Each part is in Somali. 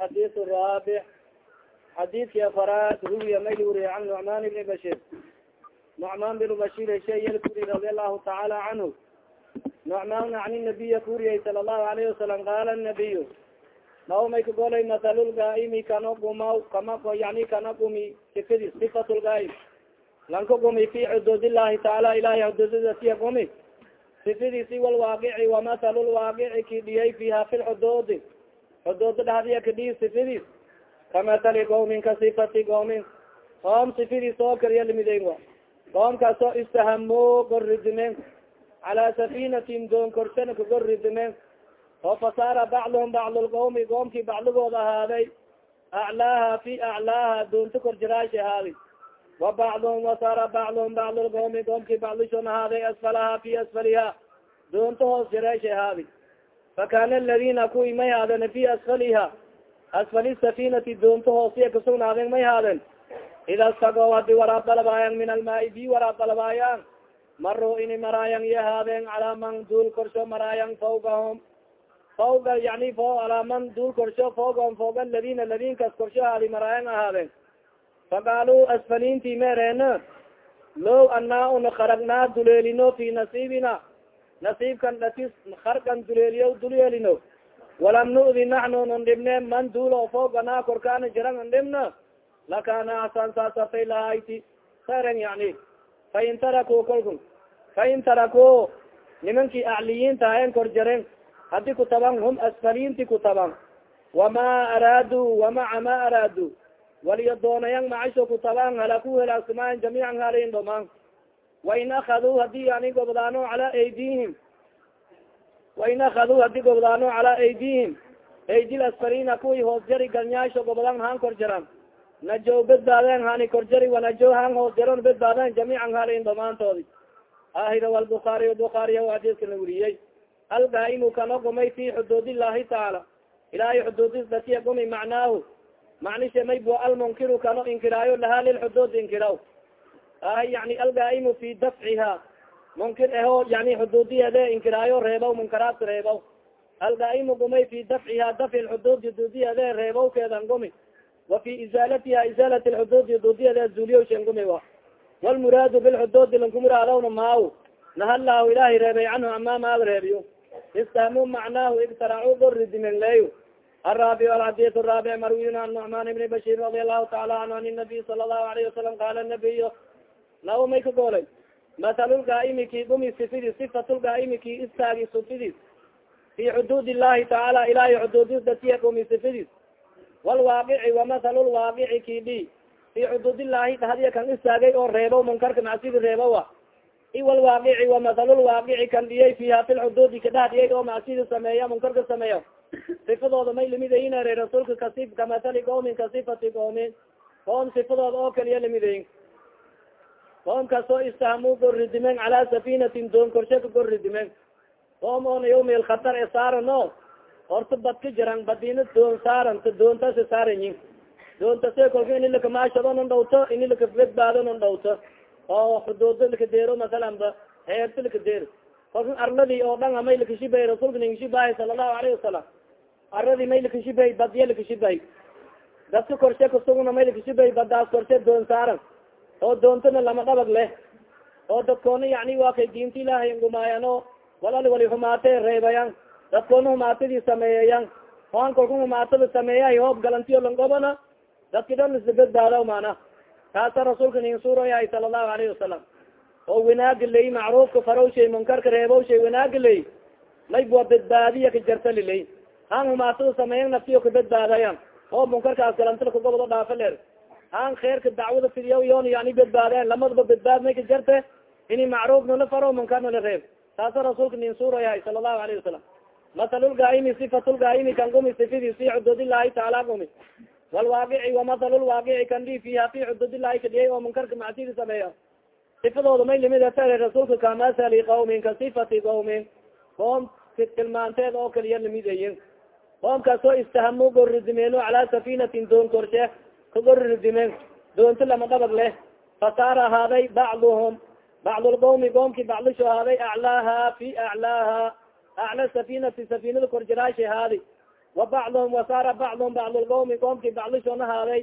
alxadis raabic xadiidki afaraad ruwiya mayli wuriye can nucman ibni bashir nucman bin bashir hesheeyel kuri radi allahu tacaala canhu nucman ani nabiya kuriyay sala allahu alayhi wasalam qaala nabiyu naw may kagolay matalulgaaimi kana gumaw kama yani kana gumi sifadi sifat lgaaim lanka gumi fi xuduud illahi taala ilahi xuduudadasiya gumi sifadiisi walwaaqici wamathal lwaaqici ki dhiyay fiha fi lxuduudi xuduuda dhahdiya kadhiyi sifadiis kamathali qawmin ka sifati qawmin. Qoom sifadiis oo kaliya limideyn wa. Qoomkaasoo istahamo gorridimeen calaa safinatin doon korshana kagorridimeen oo fasaara bacduhum bacd lqawmi qoomkii bacdigooda ahaaday. Aclaaha fi aclaaha doonta korjiraashi ahaaday. Wa bacduhum wasaara bacduhum bacd lqawmi qoomkii bacdishon ahaaday asfalaha fi asfaliha. Doonta hoos jiraashi ahaaday fakana aladina kuwii may haaden fi asfaliha asfali safinati doonta hoosiya kasugnaadeen may haaden ida stago hadi waraab dalabaayan min almaai bi waraab dalabaayan maro ini maraayan iyo haadeen calaa man duul korsho maraayan fawgahum fawga yani fo alaa man duul korsho fawgahum fawga aladina ladinkas korsho haadi maraayan ahaadeen faqaaluu asfalinti meereena low anaa una kharagnaa duleelino fi nasiibina nasiibkan dhatis harkan duleeliyo dulyeelino walam nu'di naxnu nun dhibne man duulo fooganaa korkaana jiran n dhibna lakana asan saasafay lahayti saren yani fain taraku kolku fain taraku nimankii acliyiinta haen kor jaren haddi kutaban hum asfalinti kutaban wama araadu wamaca ma araadu waliyo doonayan macasho kutaban halaku helaagsamaan jamiican halin dhamaan wain akaduu haddii yani gobdaano calaa aydihim wain akaduu haddii gobdaano calaa aydihim aydil asfarina kuwii hoos jari galnyaasho gobdan haan kor jaran najow bedbaadeen hani kor jari wanajow haan hoos jaron bedbaadeen jamiican halin dhamaantoodi ahira walbukaariy bukaariya hadiska la weriyey algaa'imu kana gumay fi xuduud illahi tacaala ilahay xuduudis datiya gumi macnaahu macnishe maybo almunkiru kano inkiraayo lahaa lilxuduud inkiraw yani algaa'imu fi dafciha munkir eho yani xuduudiyeede inkiraayo reebaw munkaraat reebaw algaa'imu gumay fi dafciha dafci lxuduud xuduudiyeede reebawkeedan gumi wa fi izaalatiha izaalat lxuduud xuduudiyeede zuuliyowshen gumi wa walmuraadu bilxuduudi lankumuraadawna maaw nahallahu ilahay reebay canhu ama maad reebiyo istahmu macnaahu igtaracu goridimengleyo الرابع الحديث الرابع مروي عن نعمان بن بشير رضي الله تعالى عنه عن النبي صلى الله عليه وسلم قال النبي law may ka goolay. Mahalulgaaimi ki gumi sifidi sifatulgaaimi ki istaagi sufidis fi xuduud illahi tacaala ilahay xuduudis datiya gumi sifidis walwaaqici wamahalulwaaqici ki di fi xuduud illahi hadiya kan istaagay oo reebo munkarka macsidi reebowa i walwaaqici wamahalulwaaqici kan dhiyay fiha fi lxuduudi kadhax dhiyay oo macsidi sameeya munkarka sameeya. Sifadooda may limidaynare rasuulka kasi kamahali qoomin ka sifati qoomin. Qoom sifadooda oo kaliya limidayin qoom kastoo istahmu gorridimen calaa safinatin doon korshe ka gorridimen qoom oona yawmi alkhatar e saarano horta bad ka jiran badina doon saaran ta doontasi saaranyin doontase kolka ini lakamaashado non dhawto ini lakabedbaado non dhawto oo xuduudo lakadeero masalan ba heerta lakadeero kolka arladii oo dhan may lakashibay rasuulka ningashibahay sala allahu alayhi wasalam aradii may lakashibay badya lakashibay dadka korshe kasuguna may lakashibay badaas korshe doon saaran oo doontana lama dhabag leh oo dadkoona yani waa kay diinta ilaahay ngumaayano walal wali humaate reebayan dadkoona humaatadii sameeyayan hoan kolka humaatada sameeyahay hoob galantiyo langobana dadki dhan isbedbaadaw mana kaasa rasuulka nin suurayahay sala allahu alayhi wasalam oo wanaaga ley macruufka farawshay munkarka reebowshay wanaaga ley maybwa bedbaadiya ka jarta liley han humaatada sameeyan naftiyo kabedbaadayan oo munkarkaas galantada kagobodo dhaafa leer han kheerka dacwada fidiya yoon yani bedbaadeen lamadaba bedbaad may ka jarte ini macruuf nala faro munkar nala reeb. Taasa rasuulka nin suurayahay sala allahu alayhi wasalam mahalulgaaimi sifatulgaaimi kan gumi sifidi fi xuduud illahi taala gumi. Walwaaqici wamahalulwaaqici kan di fiha fi illahi kadhiyay oo munkarka macsidi sameeya sifadooda may limid fere rasuulka kamasali qawmin ka sifati qawmin. Qoom tilmaanteed oo kaliya limidayin qoomkaasoo istahamu gorridimeeno calaa safinatin doon korshe kagorridimen doonto lama dhabag leh fasaar ahaaday bacduhum. Bacdulqawmi qoomki bacdisho ahaaday aclaaha fi aclaaha. Acla safinati safinada korjiraashi ahaadi wa bacdhum wasaara bacdhum bacd lqawmi qoomki bacdishoona haaday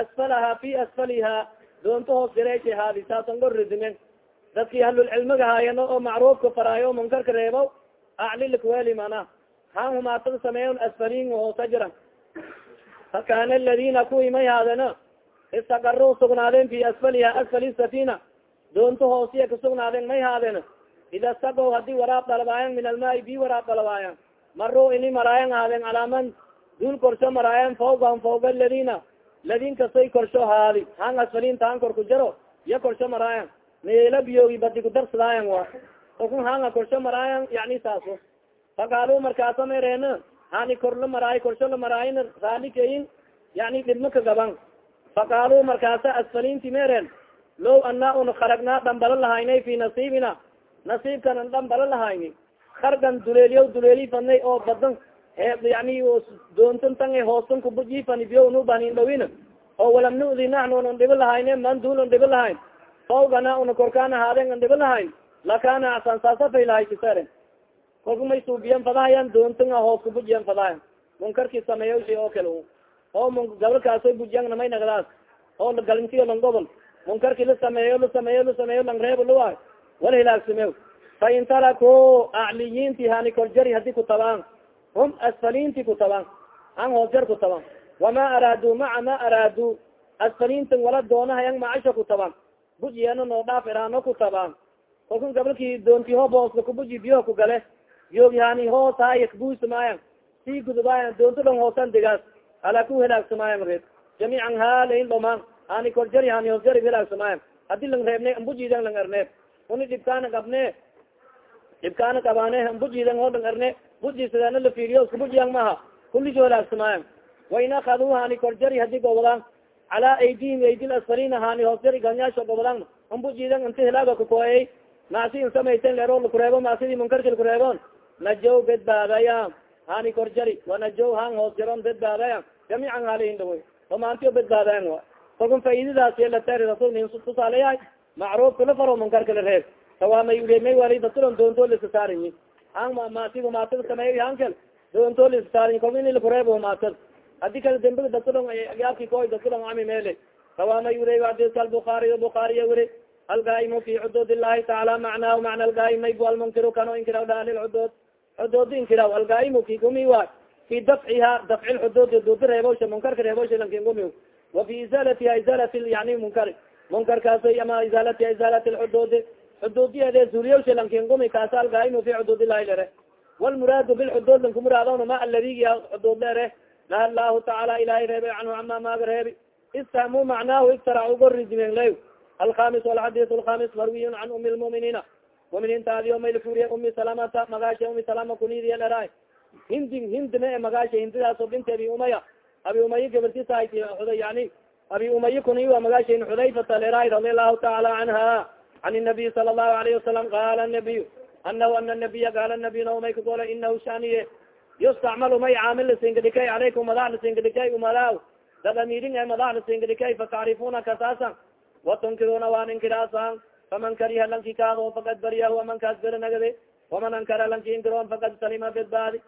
asfalaha fi asfaliha doonto hoos gareesha haadi saasan gorridimen dadki ahlulcilmiga haayano oo macruufka faraayo munkarka reebo aclilkweli mana. Han humaatada sameeyon asfalin hoosa jiran fakana aladina kuwii may haadena istaqaro sugnaadeen fi asfaliha asfali safina doonto hoosiya kasugnaadeen may haadeen ida stago haddii waraab dalabaayan min almaai bi waraab dalabaayan maro ini maraayan haadeen calaaman duul korsho maraayan fawgahum fawga aladina ladin kasoy korsho haadi han asfalinta han korku jaro iya korsho maraayan meela biyoogi badi kudarsadaayan wa okun hanga korsho maraayan yani saaso fakaalo markaasa mereen hani kor la maraayo korsho la maraayin raali kayin yani dhibma ka gaban. Fakaalo markaasa asfalinti mereen low ana un kharagnaa dhambalo lahaynay fi nasiibina nasiibkan an dhambalo lahayni kargan duleeliyo duleeli fanay oo badan yani doontan tan hoostan kubujifani biyo nubanin dhawin oo walam nudi naxnu un dhibo lahayne man duul un dhibo lahayn fawgana una korkaan ahaaden an dhibo lahayn lakana asan saasafay lahay kisaren kolku may suubiyan fadahayan doontanga hoos kubujiyan fadahayan munkarki sameeya shay oo kale oo m gabalkaaso bujiyan namay nagdaas oo galintiyo lang gobol munkarki la sameeyo la sameeyo la sameeyo lang reebo luwa. Wala hilaagsame fa in tarako acliyinti hani korjari haddii kutabaan hum asfalinti kutabaan an hoosjar kutabaan wama araadu maca ma araadu asfalintan wala doonahayan macasha kutabaan bujiyano noo dhaaf iraano kutabaan kolkun gabalki doonti hobooska kubuji biyoha ku gale yoog yani hoos haya kabuysamayan sii gudubaayan doonto dhon hoosan degaas hala ku helaagsamaayan reeb jamiican haalain dhamaan hani korjari hani hoosjari helaagsamaayan haddii lang reebne ambujidan lang arneeb uni dhibkaana qabne dhibkaana qabaane ambujidan oo lang arne buji sidaana la fiiriyo iskabujiyan maha. Kuliso helaagsamaayan wain akaduu hani korjari haddii gobodaan calaa aydihim aydil asfalina hani hoosjari ganyaasho gobodaan ambujidan inti helaaga kakoeyey macsi in samayten leero lakureebo macsidii munkarki lakureebon najow bedbaadaya hani korjari. Wanajow han hoos jaron bedbaadaya jamiican halihin dhawoy omaantiyo bedbaadayan wa kalkun faidadaas yelatari rasul nin tusaalayahay macruufka la faro munkarka la reeb tawaamay ulemay wali dadkulon doonto lisasaariyi han maasigu maatada sameey hankel doonto lisasaariyi kalku in lakureebo maatada haddii kale dembiga dadkulon yaabki koy dadkulon ami mele. Tawaamay ule hadiska albukaariy bukaariya wuri algaa'imu fi xuduud illahi tacaala macnaahu macna algaa'imaybu almunkiru kano inkiraw dha lilxuduud xuduudi inkiraw algaa'imu ki gumi waay fi dafciha dafci lxuduud xuduudi reebosha munkarka reebosha lankin gumi wa fi izaalatiha izaalati yani munkari munkarkaasay ama izaalatiha izaalati lxuduudi xuduudiyeede zuuliyawsha lankin gumi kaasa algaa'imu fi xuduud illahi lere walmuraadu bilxuduud lankumuraadawna ma aladigiya xuduud lere naha allahu tacaala ilahay reebe canhu ama maaga reebi istahmu macnaahu iftaracu goridimeen ley alhamis alxadis alhamis marwiy can umi lmuminina muminiintaadiyo maylfuriye umi salamata magaasha umi salama kunidiya dhera hindi hindina e magaasha hindidaaso binti abi umaya abi umaya gabartisahat yani abi umaya kuniya magaasha xudayfata leraay radi allahu taala canha can nabiy sala allahu alayhi wasalam qala nabiy anahu ana nabiya qaala nabiy naumay kagola inahu shaniye yustacmalu may caamil lasingadhikay alaykum madax lasingadhikay umada dad amirin e madax lasingadhikay fatacrifuna kasaasan watunkiruna waan inkiraasan faman kariha lanki kaado fakad bariyahu aman kaas beranagade waman ankara lanki inkiroon fakad salima bedbaadi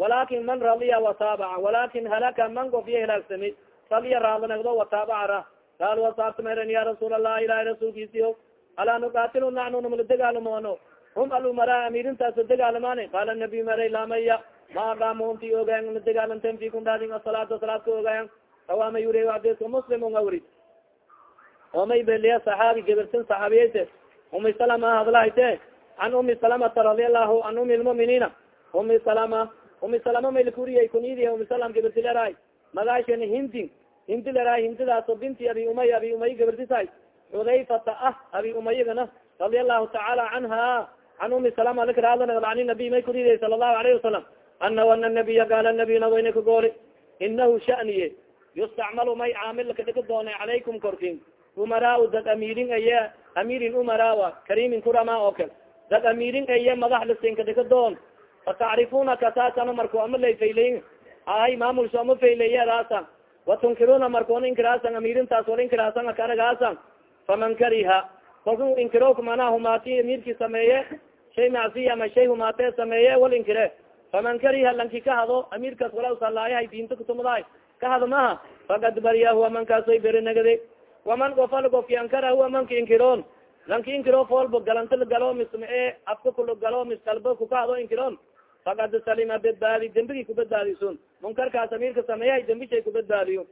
walakin man radiya wataabaca walakin halaka man gofiya hilaagsami radiya raadanagdo wataabaca ra qaal wasaabtameren ya rasuul allah ilahi rasuulkiisiyo alaa nuqatilu nacnu namala degaalamaano hum alumara amirintaas degaalamaani qaala nabiy maray lamaya ma aqaamuhumti ogayan na degaalanten fikum dhaadin asalaata salaadka ogayan awaama yuri adiska muslim unga wuri omay beliya saxaabi gabartin saxaabiyeyte umi salama hadlahayte can umi salamata radialahu an umi lmuminina umi salama umi salama maylkuriyay kunyidi umi salam gabarti leraay magaashen hindi hindi leraay hindidaaso binti abi umay abi umay gabartisahay xudayfata ah abi umayagana radia allahu tacaala canha can umi salama likraadana nabiy may kuriday sala allahu alayhi wasalam anahu ana nabiya gaala nabiyna wayna kagooli inahu shaniye yustacmalu may caamil kadhigi doona calaykum korkin umaraa dad amirin aye amirin umarawa karimin kurama oo kale dad amirin aye madax lasinka dhika doon. Fatacrifuna kasaasana marko ama lay faylay ahay maamulso ama faylayadaasa watunkiruna markoona inkiraasan amirintaas wala inkiraasan akaragaasan faman kariha. Kalku inkiro manaa humaati amirki sameeye shay macsiya ama shay humaatee sameeye wal inkire. Faman kariha lanki ka hado amiirkaas wala usalaayahay diinta kutumadahay ka hado maha fakad bariya huwa mankaasoy beri nagade waman gofal gofki ankara huwa manka inkiroon lanki inkiro foolbo galanto lagalo misma e afka kulagalo mis kalbo kukahado inkiroon fakad salima bedbaadi dembigii kubadbaadisun munkarkaas amiirka sameeyahay dembishay kubadbaadiyo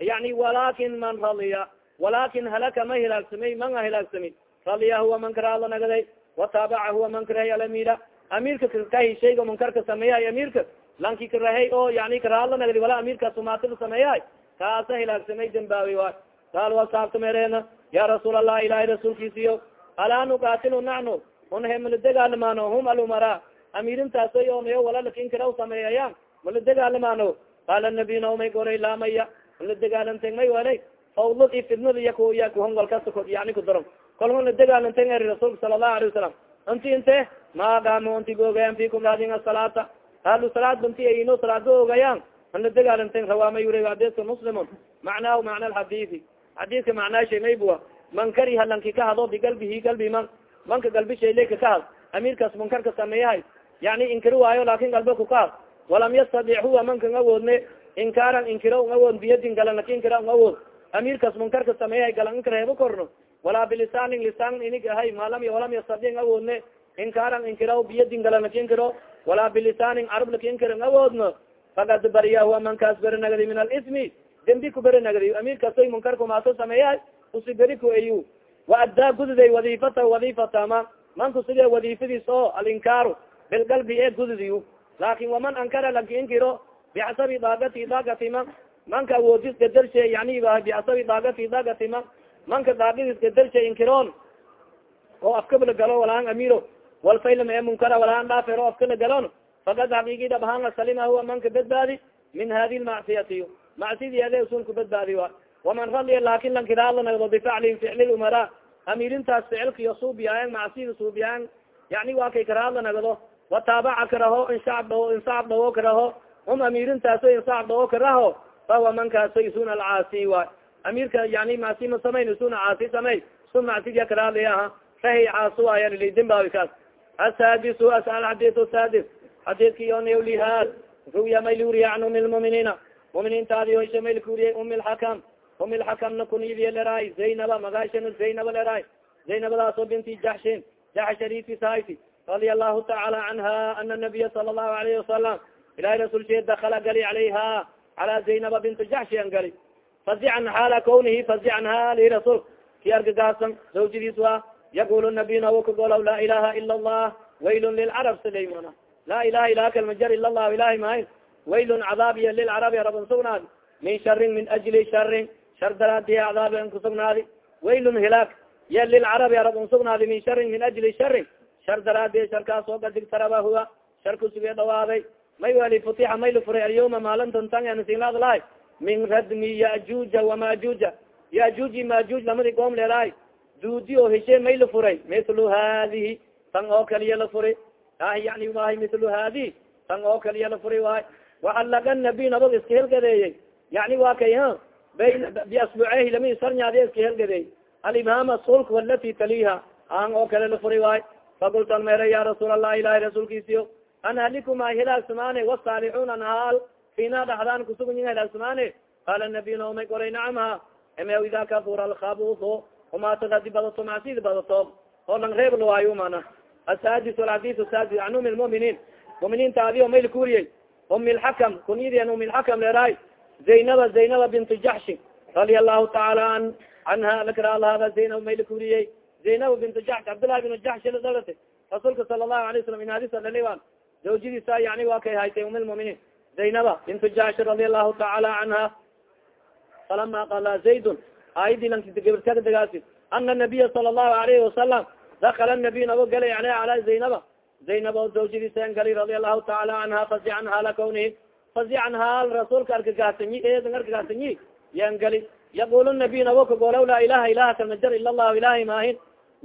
yani walakin man radiya walakin halaka ma hilaagsamay manga hilaagsami radiya huwa man karaalo nagaday wataabaca huwa man karahay alamira amiirka kahi shayga munkarka sameeyahay amiirka lanki karahay oo yani karaalo nagadi wala amiirka sumaatada sameeyahay kaasa hilaagsamay dembaawi waay qaal wasaabta mereena ya rasuul allah ilahay rasuulkiisiyo alaa nuqatilu nacnu unha mala degaalamaano hum alumara amiirintaasoy onayo wala lakinkiraw sameeyayaan mala degaalamaano qaala nabiy naomay goray laamaya mala degaalanteng may walay fawlad i fidnada yaku ya kuhon walkasta yani kudaron kol hun la degaalanteng eri rasuulka sala allahu alayh wasalam inti inte maagamo inti googayan fikum raadin asalaata ahlu salaad banti ayno salaado ogayaan ana degaalanteng rawaama yuri adeska muslimun macnaahu macna alxadiidi xadiidka macnaashay maybua man kariha lanki ka hado bigalbihi galbi man. Manka galbi shayleyka ka had amiirkaas munkarka sameeyahay yani inkiri waayo laakin galbe ku ka had walam yastadic huwa manka ng awoodne inkaaran inkiro ng awood biyadin galan laki inkira ng awood amiirkaas munkarka sameeyahay galan inka reebo korno. Walaa bilisaanin lisaan inig ahay malam walam yastadic ng awoodne inkaaran inkiro biyadin galan laki inkiro walaa bilisaanin carab laki inkira ng awoodno fakad bariya huwa beri nagadi min alismi dembi ku beri nagadi amiirkaasoy munkarka maaso sameeyahay usi beri ku ayu waaddaa gududay wadifata wadifata manku sidee wadifadiis oo alinkaaru? Bilgalbi ee gududiy laakin waman ankara lanki inkiro? Bixasabi daagati man manka awoodis gadarshe yani bixasabi daagati daagati man manka daagidis gadarshe inkiroon oo afkabla galo walaan amiro walfaylam ee munkara walaan dhaafero afkala galon fakad xaqiigi dhabahaan salima huwa manka badbaadi min hadi lmacsiyati macsidi ade usulku badbaadi wa waman radiya laakin lankiraala nagdo bifaclin ficli umara. Amiirintaas ficilkiyo suubiyaayan macsida suubiyaayan yani waa kay karaala nagdo wataabaca karaho insacab dhawo insacab dhawo karaho um amiirintaaso insacab dhawo karaho fahuwa mankaaso isun alcaasi waay amiirka yani macsi ma samayn isuna caasi samay. Isu macsidiya karaali aha fahi caasi waayan lidimbawi kaas. Asadisu alxadis sadis xadiidki onlihaad ruya mayluriya can umi lmuminiina muminiintaadi oysha maylkuriye umi lxakam umi lxakamna kuniyadiya leraay zaynaba magaashana zaynaba leraay zaynabadaas oo binti jaxshin jax sharifisahaysi radia allahu tacaala canha ana nabiya sala allahu alayhi wasalam ilahay rasulshe dakala gali calayha cala zaynaba binti jaxshi an gali. Fazican xaala kawnihi fazican hali rasul ki argagaasan zawjadiis waa yaqul nabiy nawakagolaw laa ilaha ila allah. Waylun lilcarab silaymana laa ilaha ilaha kalmajar ila llahu ilahi mahayn waylun cadaab iyo lilcarabi araban sugnaadi min sharin min ajli sharin shar daraadiya cadaab kusugnaadi waylun hilaak ya lilcarabi arab unsugnaadi min sharin min ajli sharin shar daraadiya sharkaas oo gadig taraba huwa shar kusuge dhawaaday may wali futixa may la furay alyawma maalintan tan ansinlaadlahay min radmi yajuja wamajuja yajuji majuj lamadi qoom leelahay duudi oo heshe may la furay mithlu hadihi tan oo kaliya la furi ah yani wahay mithlu hadihi tan oo kaliya la furi waay waxalaga nabi nabag iska helgadeeyey yani waa kay ha biasbucehi lama sarnyaadi iska helgadeey alimama sulk walati taliha an oo kale la furi waay fakultan mere ya rasuul allah ilahi rasuulkiisiyo an halikuma hilaagsamaane wasaalixuuna nahaal fina dhaxdaan kusugunyin hilaagsamaane qaala nabiy naomay koray nacamha eme ida kafura alkhabuso umaatad hadi badato macsidi badato oo lang reeb lawaayo mana asadis alxadis sadis an umi lmuminiin muminiinta adi o mayl kuriyey umi lxakam kunyadian umi lxakam leeraay zaynaba zaynaba bintu jaxshi radia allahu tacaala an canha lakraalahada zaynab mayl kuriyey zaynab bintu jaxsh cabdillahi bin jaxshi la dhalata rasuulka sala allahu alay salam inadisa dhaliwan zawjadiisa yani waa kay haytay umi lmuminiin zaynaba bintu jaxshi radia allahu tacaala canha falama qala zaydun aayadii lankagabartagdagaasi ana nabiya sala allahu alayhi wasalam dakala nabiy nabo galay aleyha ala zaynaba zaynab oo zawjadiisan gali radia allahu taala canha fazican haala kawnihi fazican haal rasuulka argagaxsanyi eedan argagaxsanyi yan gali yaqul nabiy nabo kagolaw laa ilaha ilaha kalmajar ila allahu ilahi maahin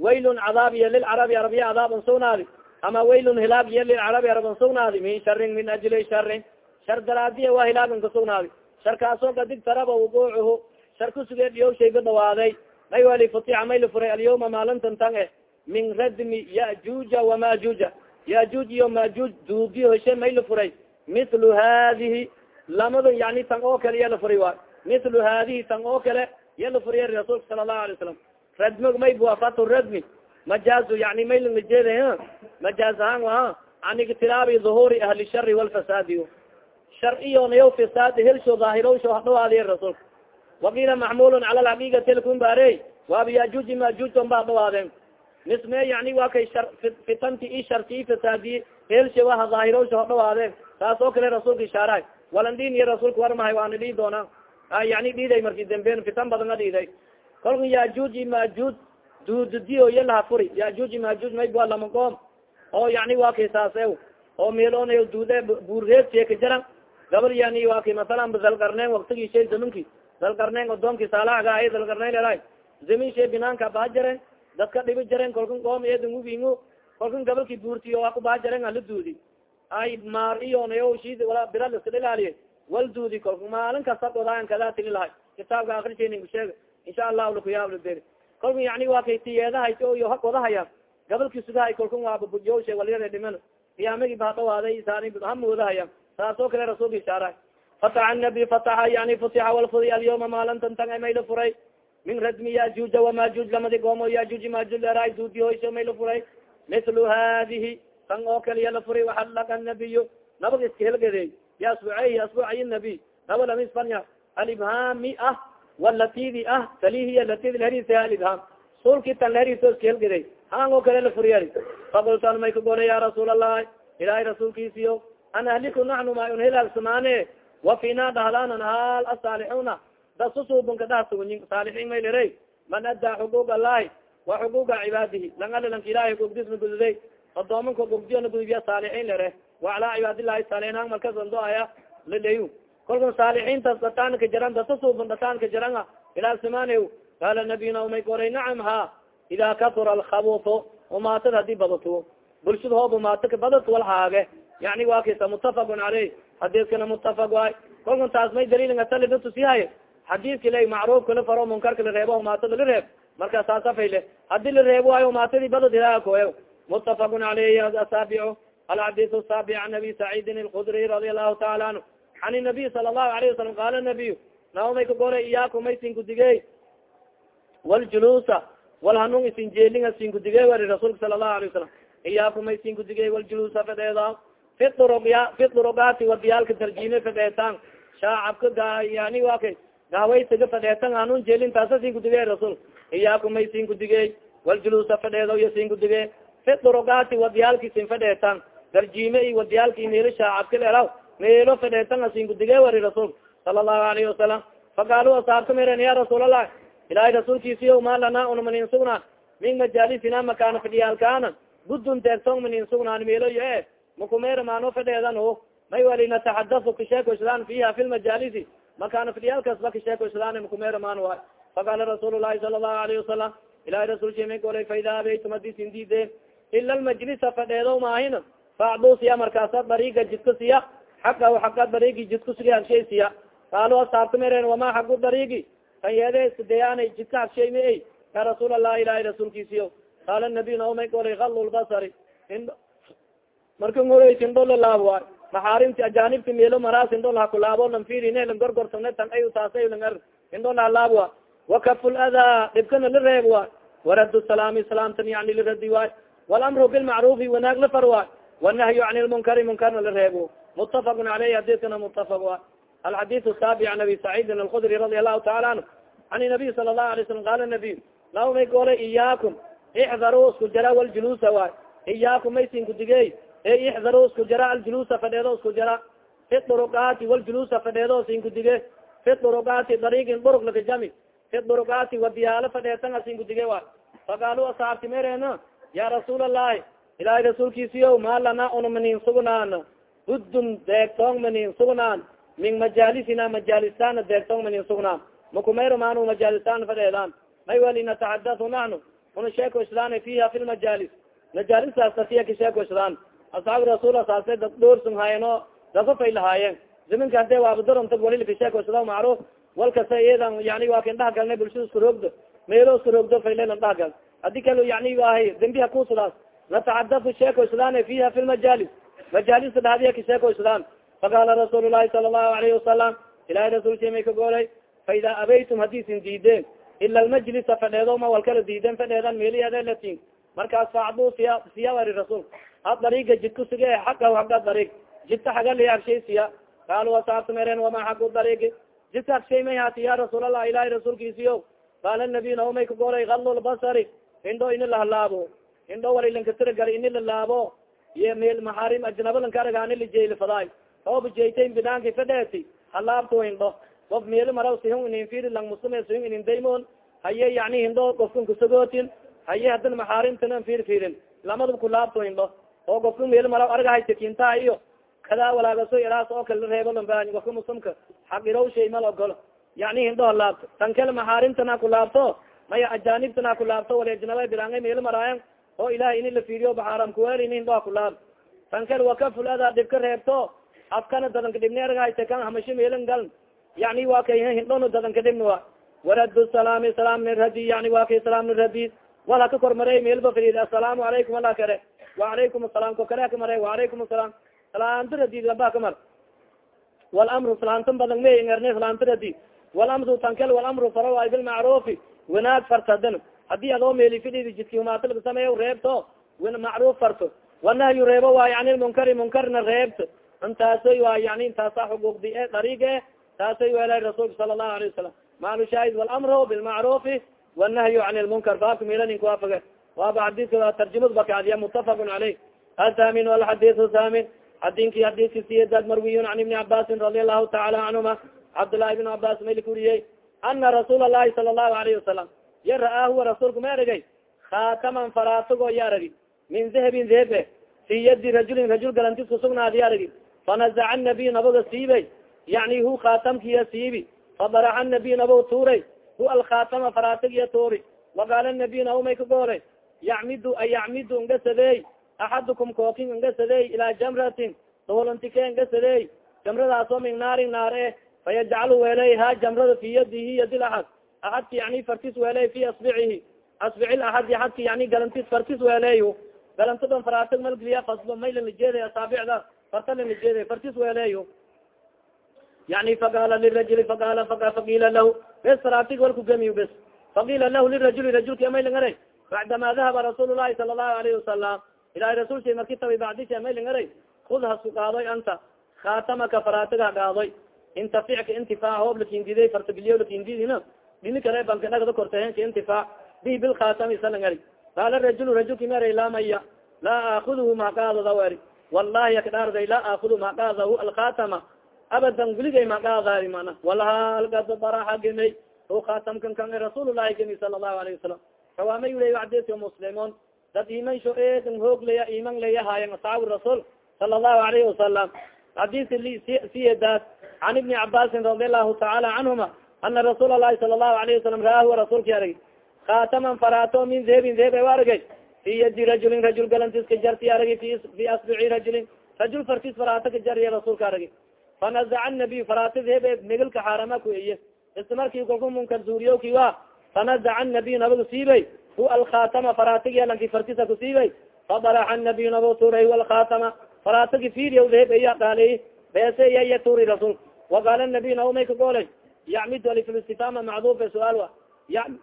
waylun cadaab iyo lilcarabi arabiya cadaaban sugnaadi ama waylun hilaag iyo lilcarabi araban sugnaadi min sharin min ajli sharin shar daraadiya waa hilaagan kasugnaadi sharkaasoo gadig taraba wuquucuhu shar kusuge dhiyow shayga dhawaaday may wali futixa may la furay alyawma maalintan tan e min radmi yajuja wamajuja yajuuj iyo majuuj duudiyo heshe may la furay. Mithlu hadihi lamada yani tan oo kale iya la furay waay mithlu hadihi tan oo kale iya la furiya rasuulka sala allahu alay wasalam radmig may buafatu radmi. Majaazu yani may langajeeda majaaz ahaan aha an iktilaabi duhuuri ahli shari walfasaadi shar iyonayaw fasaad helsho daahirowsho hadhawaadiya rasuulka wakiila maxmulun cala alxaqiiqati lkunbaare waaba yajuuji majuuj on ba dhawaadeen nisme yani waa kay fitanti i sharti fasaadiye helsha waha daahirowsho hadhawaadeen taas oo kale rasuulka ishaarahay walandin iyo rasuulka warmahay waana dhii doonaa yani dhiiday marki damben fitan badan a dhiiday. Kolka yajuuji majuuj duududiyo iyo laha furi. Yajuuji majuuj may waa lama qoom oo yani waa kay oo meelona duude buurreedsiye ka jaran gabal yani waa kay masalan dalkarneen waktigi shay zamanki dalkarneen odoonki saalahaga ay dalkarneen lelahay. Zamin binaanka baa jareen dadka dhibi jareen kolkan qoom eedan ubingo kolkan gabalki buurtiyo waa kubaa jareen ala duudi. Ay maar iyonayo shid wala bira liska dhilaaliye wal duudi kolka maalin kasta godaayan kadaa tili lahay. Kitaabka akrishening sheega insha allahu lakuyaablaber kolka yani waa kay tiyeedahay iyo hak wadahaya gabalki sugahay kolkan waa babujoshe walyada dhiman qiyaamagi bahadhawaaday saani hamoodahaya saas oo kale rasuulka ishaara fataxa nabi fataxa yani futixa walfudi alyawma maalintan tang mayla furay min radmi yajuuja wamajuuj lamadi goomo yajuuj majuuj eraay duudihoysho mayla furay mithlu hadihi tan oo kaliya la furay waxalaqa nabiyu nabag iska helgade biasbuceyhi asbucay nabiy naba lamisfanya alibhaami ah walatidi ah talihiya latid lahariisa alibhaam sulki tan lahariiso iska helgaday haan oo kale la furiya fakultan may ka gole ya rasuul allahi ilaahay rasuulkiisiyo an ahliku naxnu ma un hilaagsamaane wa fina dhahdaanan haal asaalixuuna dasusuubunka dhahsuguyin saalixiin maylere man addaa xuquuq allahi wa xuquuqa cibaadihi. Lang alilanka ilahay gugdisna gududay. Odoomanka gugdiyona gudubiya saalixiin lere wa calaa cibaadillahi saalixiin markasandoaya laleyu kolkan saalixiintas dhataanka jaran dasusuubun dhataanka jaranga ilaagsamaanew qaala nabiyuna umay koray nacam ha ida katura alkhabuto umaatada haddii badato bulshada hoob umaataka badat walhaage yani waa kisa mutafaqun caleyh xadiiskana mutafaq waay. Kolkan taas may daliilnga talibatusihay xadiiska la macruufka la faro munkarka la reebo umaatada la reeb. Marka saasafay le haddii la reebo waayo umaatadii badad ilaha koya mutafaqun caleyhi asaabicu alxadiis saabic an abi saciidin alkudri radi allahu taala anhu. An nabiy sala allahu alayh wasalam qaala nabiy naomay ka gore iyaakum may sinkudigey waljuluusa wal hanun isin jeelinga sinkudige wari rasuulka sala allahu alay wasalam iyaakum may sinkudige waljuluusa fedheeda fi durugya fi durugaati wadiyaalka tarjiime fedheetaan shaacabka yani wa kay gahwaysaga fedheetan hanun jeelin taasa sinkudige rasuul iyaakum may sinkudige waljuluusa fedheedo iyo sinkudige fi durugaati wadiyaalki sin fedheetaan tarjiime i wadiyaalki meelo shaacabka leelaw meelo fedheetan sinkudige wari rasuul sala allahu alayhi wasalam faqaalu asaabta meren ya rasuul allah ilahay rasuulkiisiyo ma lana una manin sugnaan min majaalisina makaana fidhiyaalkaana budun deegtong manin sugnaan meeloyo e makumeera maano fedheedan o may wali nataxadau kasheekoysdaan fiha fi lmajaalisi makaana fidhiyaalkasba kasheekoysdaan makumeera maano a faqaala rasuul lahi sala allahu alayhi wasalam ilahay rasuulki may golay faida abaytum hadisin diideen ila lmajlisa fadheedo maahina faacduu siya markaasa dariiga jidka siya xaqahu xaqa dariigi jidku siya hagshay siya qaalu asaabta mereen wamaa xagu dariigi kan yeede iskadeyaana jidka hagshay ma ey ya rasuul allah ilahay rasuulkiisiyo qaala nabiy naomay golay kallu lbasari indho marka ngoray tindho lalaabo a maxaarimti ajaanibti meelo maraas indho lahakulaabo lan firine lan gorgorsane tan ay taasay lang ar indho lahalaabo a wakafu ladaa dhibkana la reeb waay warad salaami salaamtan yani liradi waay walamru bilmacrufi wanaag la far waay wanahyu can lmunkari munkarna la reebo mutafaqun aleyh hadiskana mutafaq waay alxadis saabi an abi saciidin alkudri radi allahu taala anhu. An nabiy sala lahu alay slam qala nabiy naomay goolay iyaakum ixdaru isku jara waljuluusa waay iyaakum maysinku digey e ixdaru isku jara aljuluusa fadheedo isku jara fi durugaati waljuluusa fadheedo sinku dige. Fi durugaati dariigin durug lakajami fi durugaati wadiyaalo fadheetan asinku dige waay. Faqaalu asaabti merena ya rasuul allahi ilahay rasuulkiisiyo ma lana una manin sugnaan? Budun deegtoong manin sugnaan. Min majaalisina majaalisana deegtoong manin sugnaan. Makumeyro maanu majaalisaan fadheedaan. May wali nataxadatu naxnu? Una sheeko islaan fiha fi lmajaalis majaalisaas tasiya ka sheeko asxaabi rasuul saase dad dhoorsun haayeno dafafay lahaayeen zaminka hadee waabadaronta walil ka sheeko isla macruuf walkasa iyadan yani waa kan dhaha galnay bulshada isku roogdo meelo isku roogdo faylelan dhaha gal haddii kalo yani ahay dembiha kusudaas natacadafu sheeko islaan fiha fi lmajaalis majaalista dhadiya ka sheeko islaan faqala rasuul lahi sala allahu alayhi wasalam ilahay rasulki may ka goolay faida abaytum hadiisin diideen ila almajlisa fadheedo ma wal kala diideen fadheedan meeliyaadelatin markaas faacduu siya siya wari rasuul ad dariiga jidku sige xaqahu xaga dariig jidka xagali agshay siya qaalu asaabta mereen wama xaqu dariigi jidka agshay may haati ya rasuul allah ilahay rasuulkiisiyo qaala nabiy naho may ka goolay kallu lbasari indho ini lahalaabo indho wali lankatiragali ini lalaabo iyo meel maxaarim ajnaba lanka aragaani lijeylifadaay ooba jeytayn bidaanki fadheeti halaabto indho. Of meelo maraw sihun inin firi lang muslim sihun inin daymon. Haye yani hindho gofkan kusagootin haye hadan maxaarimtana fir firin lamadub kulaabto hindho oo gofka meelo maraw argahayta kintaa iyo kadaa walaagaso iraas oo kale reebo lamba gofka muslimka xaqirow shay mal ogolo. Yani hindho halaabto tan kale maxaarimtana kulaabto maya ajanibtana kulaabto wali ajnaba bilaangay meelo maraayan oo ilahay ini la fiiriyo baxaaram kuweel ini hindho kulaab tan kale wakaful adaa dhibka reebto afkana dadanka dhibni argahayta kan hamasho meelan gal yani wa kay hindhon dadanka dhibni wa warad salaami salaam niradi yani wa kay salaam niradi wal haka kormaray meelba fariid asalaamu alaykum ala kare waalaykum asalaam ko kale haka maray waalaykum asalaam salaamta radid laba haka mar walamru salaamtan badan me ngerne salaamta radid walamru tankal walamru faro ay bilmacrufi wanaag fartadan. Hadii adoo meeli fidhidi jidki humaatalka sameeya reebto macruuf farto wanahyu reebo waay ani lmunkari munkarna reebto intaasoy waa yani intaasa xuquuqdi e dariig e taasay weelay rasuulka sala allahu alayه wasalam maalu shaahid walamru bilmacrufi wanahyu can lmunkar baabka meelaninka waafage waaba xadiska tarjumad bakadiya mutafaqun caleyh athamin alxadisu thamin xadinki xadiski siyadaad marwiyun can ibni cabaasin radi allahu taala canhuma cabdullahi ibn cabas mayli kuriyey ana rasuul allahi sala allahu alayhi wasalam ya ra'aa huwa rasuulka ma eragay khataman faraatigo ya aragi min dahabin dahebe fi yadi rajulin rajul galantis kusugnaadi aragi fanazaca nabiy nabaga siibay yani hu khatamkiya siibi fadaraca nabiy nabag tuuray hu alkhatama faratigiya tuuri waqaala nabiy naba may ka goolay yacmidu ay yacmidu ngasadey axadukum kookin ngasadey ilaa jamratin doolantike ngasadey jamradaasoo min naarin naar e fayajcalu weeley ha jamrada fi yadihi yadil axad axadki yani fartis weeley fi asbicihi asbici laxadi axadki yani galantis fartis weeley galantadan faratig malgeliya faslo maylanajeeday asaabicda fartalanajeeday fartis weeley yani faqaala lirajuli faqaala faqiila lahu bes faratig walku gamiy bes faqiila lahu lirajuli rajulki maylangara bacdama dahaba rasuul lahi sala allahu alayhi wasalam ilahay rasulki marki tabi bacdisha maylangara kud hasku qaadoy anta khatamaka faratiga qaadoy intaficka intifaac hoob lakindiday fartagiliyo lakindidina dini kale banka dhagda kortahenka intifaac bi bilkhatami salangari qaala rajul rajulki mara laa maya laa aakuduhu maqaadada eri wallahi akdhaarday laa aakudu maqaadahu alkhatama abadan weligay maqaadaadi mana walhalgad baraxa gemey o khatamkan kan rasuullahi gemi sala allahu alayhi wasalam kawaamay uley adesio muslimoon dad iman sho eedan hoog leya iman leyahayan asxaabu rasuul sala allahu alayhi wasalam hadisi siyedaas can ibni cabaasin radi allahu tacaala canhuma ana rasuul alahi sala allahu alayhi wasalam ra'aa huwa rasuulki aragay khataman farato min dehebin deheb e aragay. Fi yadi rajulin rajul galantiska jarti aragi fi asbici rajulin. Rajul fartis faraato ka jariya rasuulka aragi fanazaca nabiy faraato deheb megelka xaarama ku eye isla markii kolku munkar zuuriyowki wa fanazaca nabiy nabaga siibay hu alkhatama faratigi alanki fartisa kusiibay fadaraxa nabiy nabo turay hu alkhatama faratigi fiiriya deheb iya qaaliy beese iya turi rasuulka waqaala nabiy nabo may ka goolay yacmidu aliflistifama macduufe su'aal wa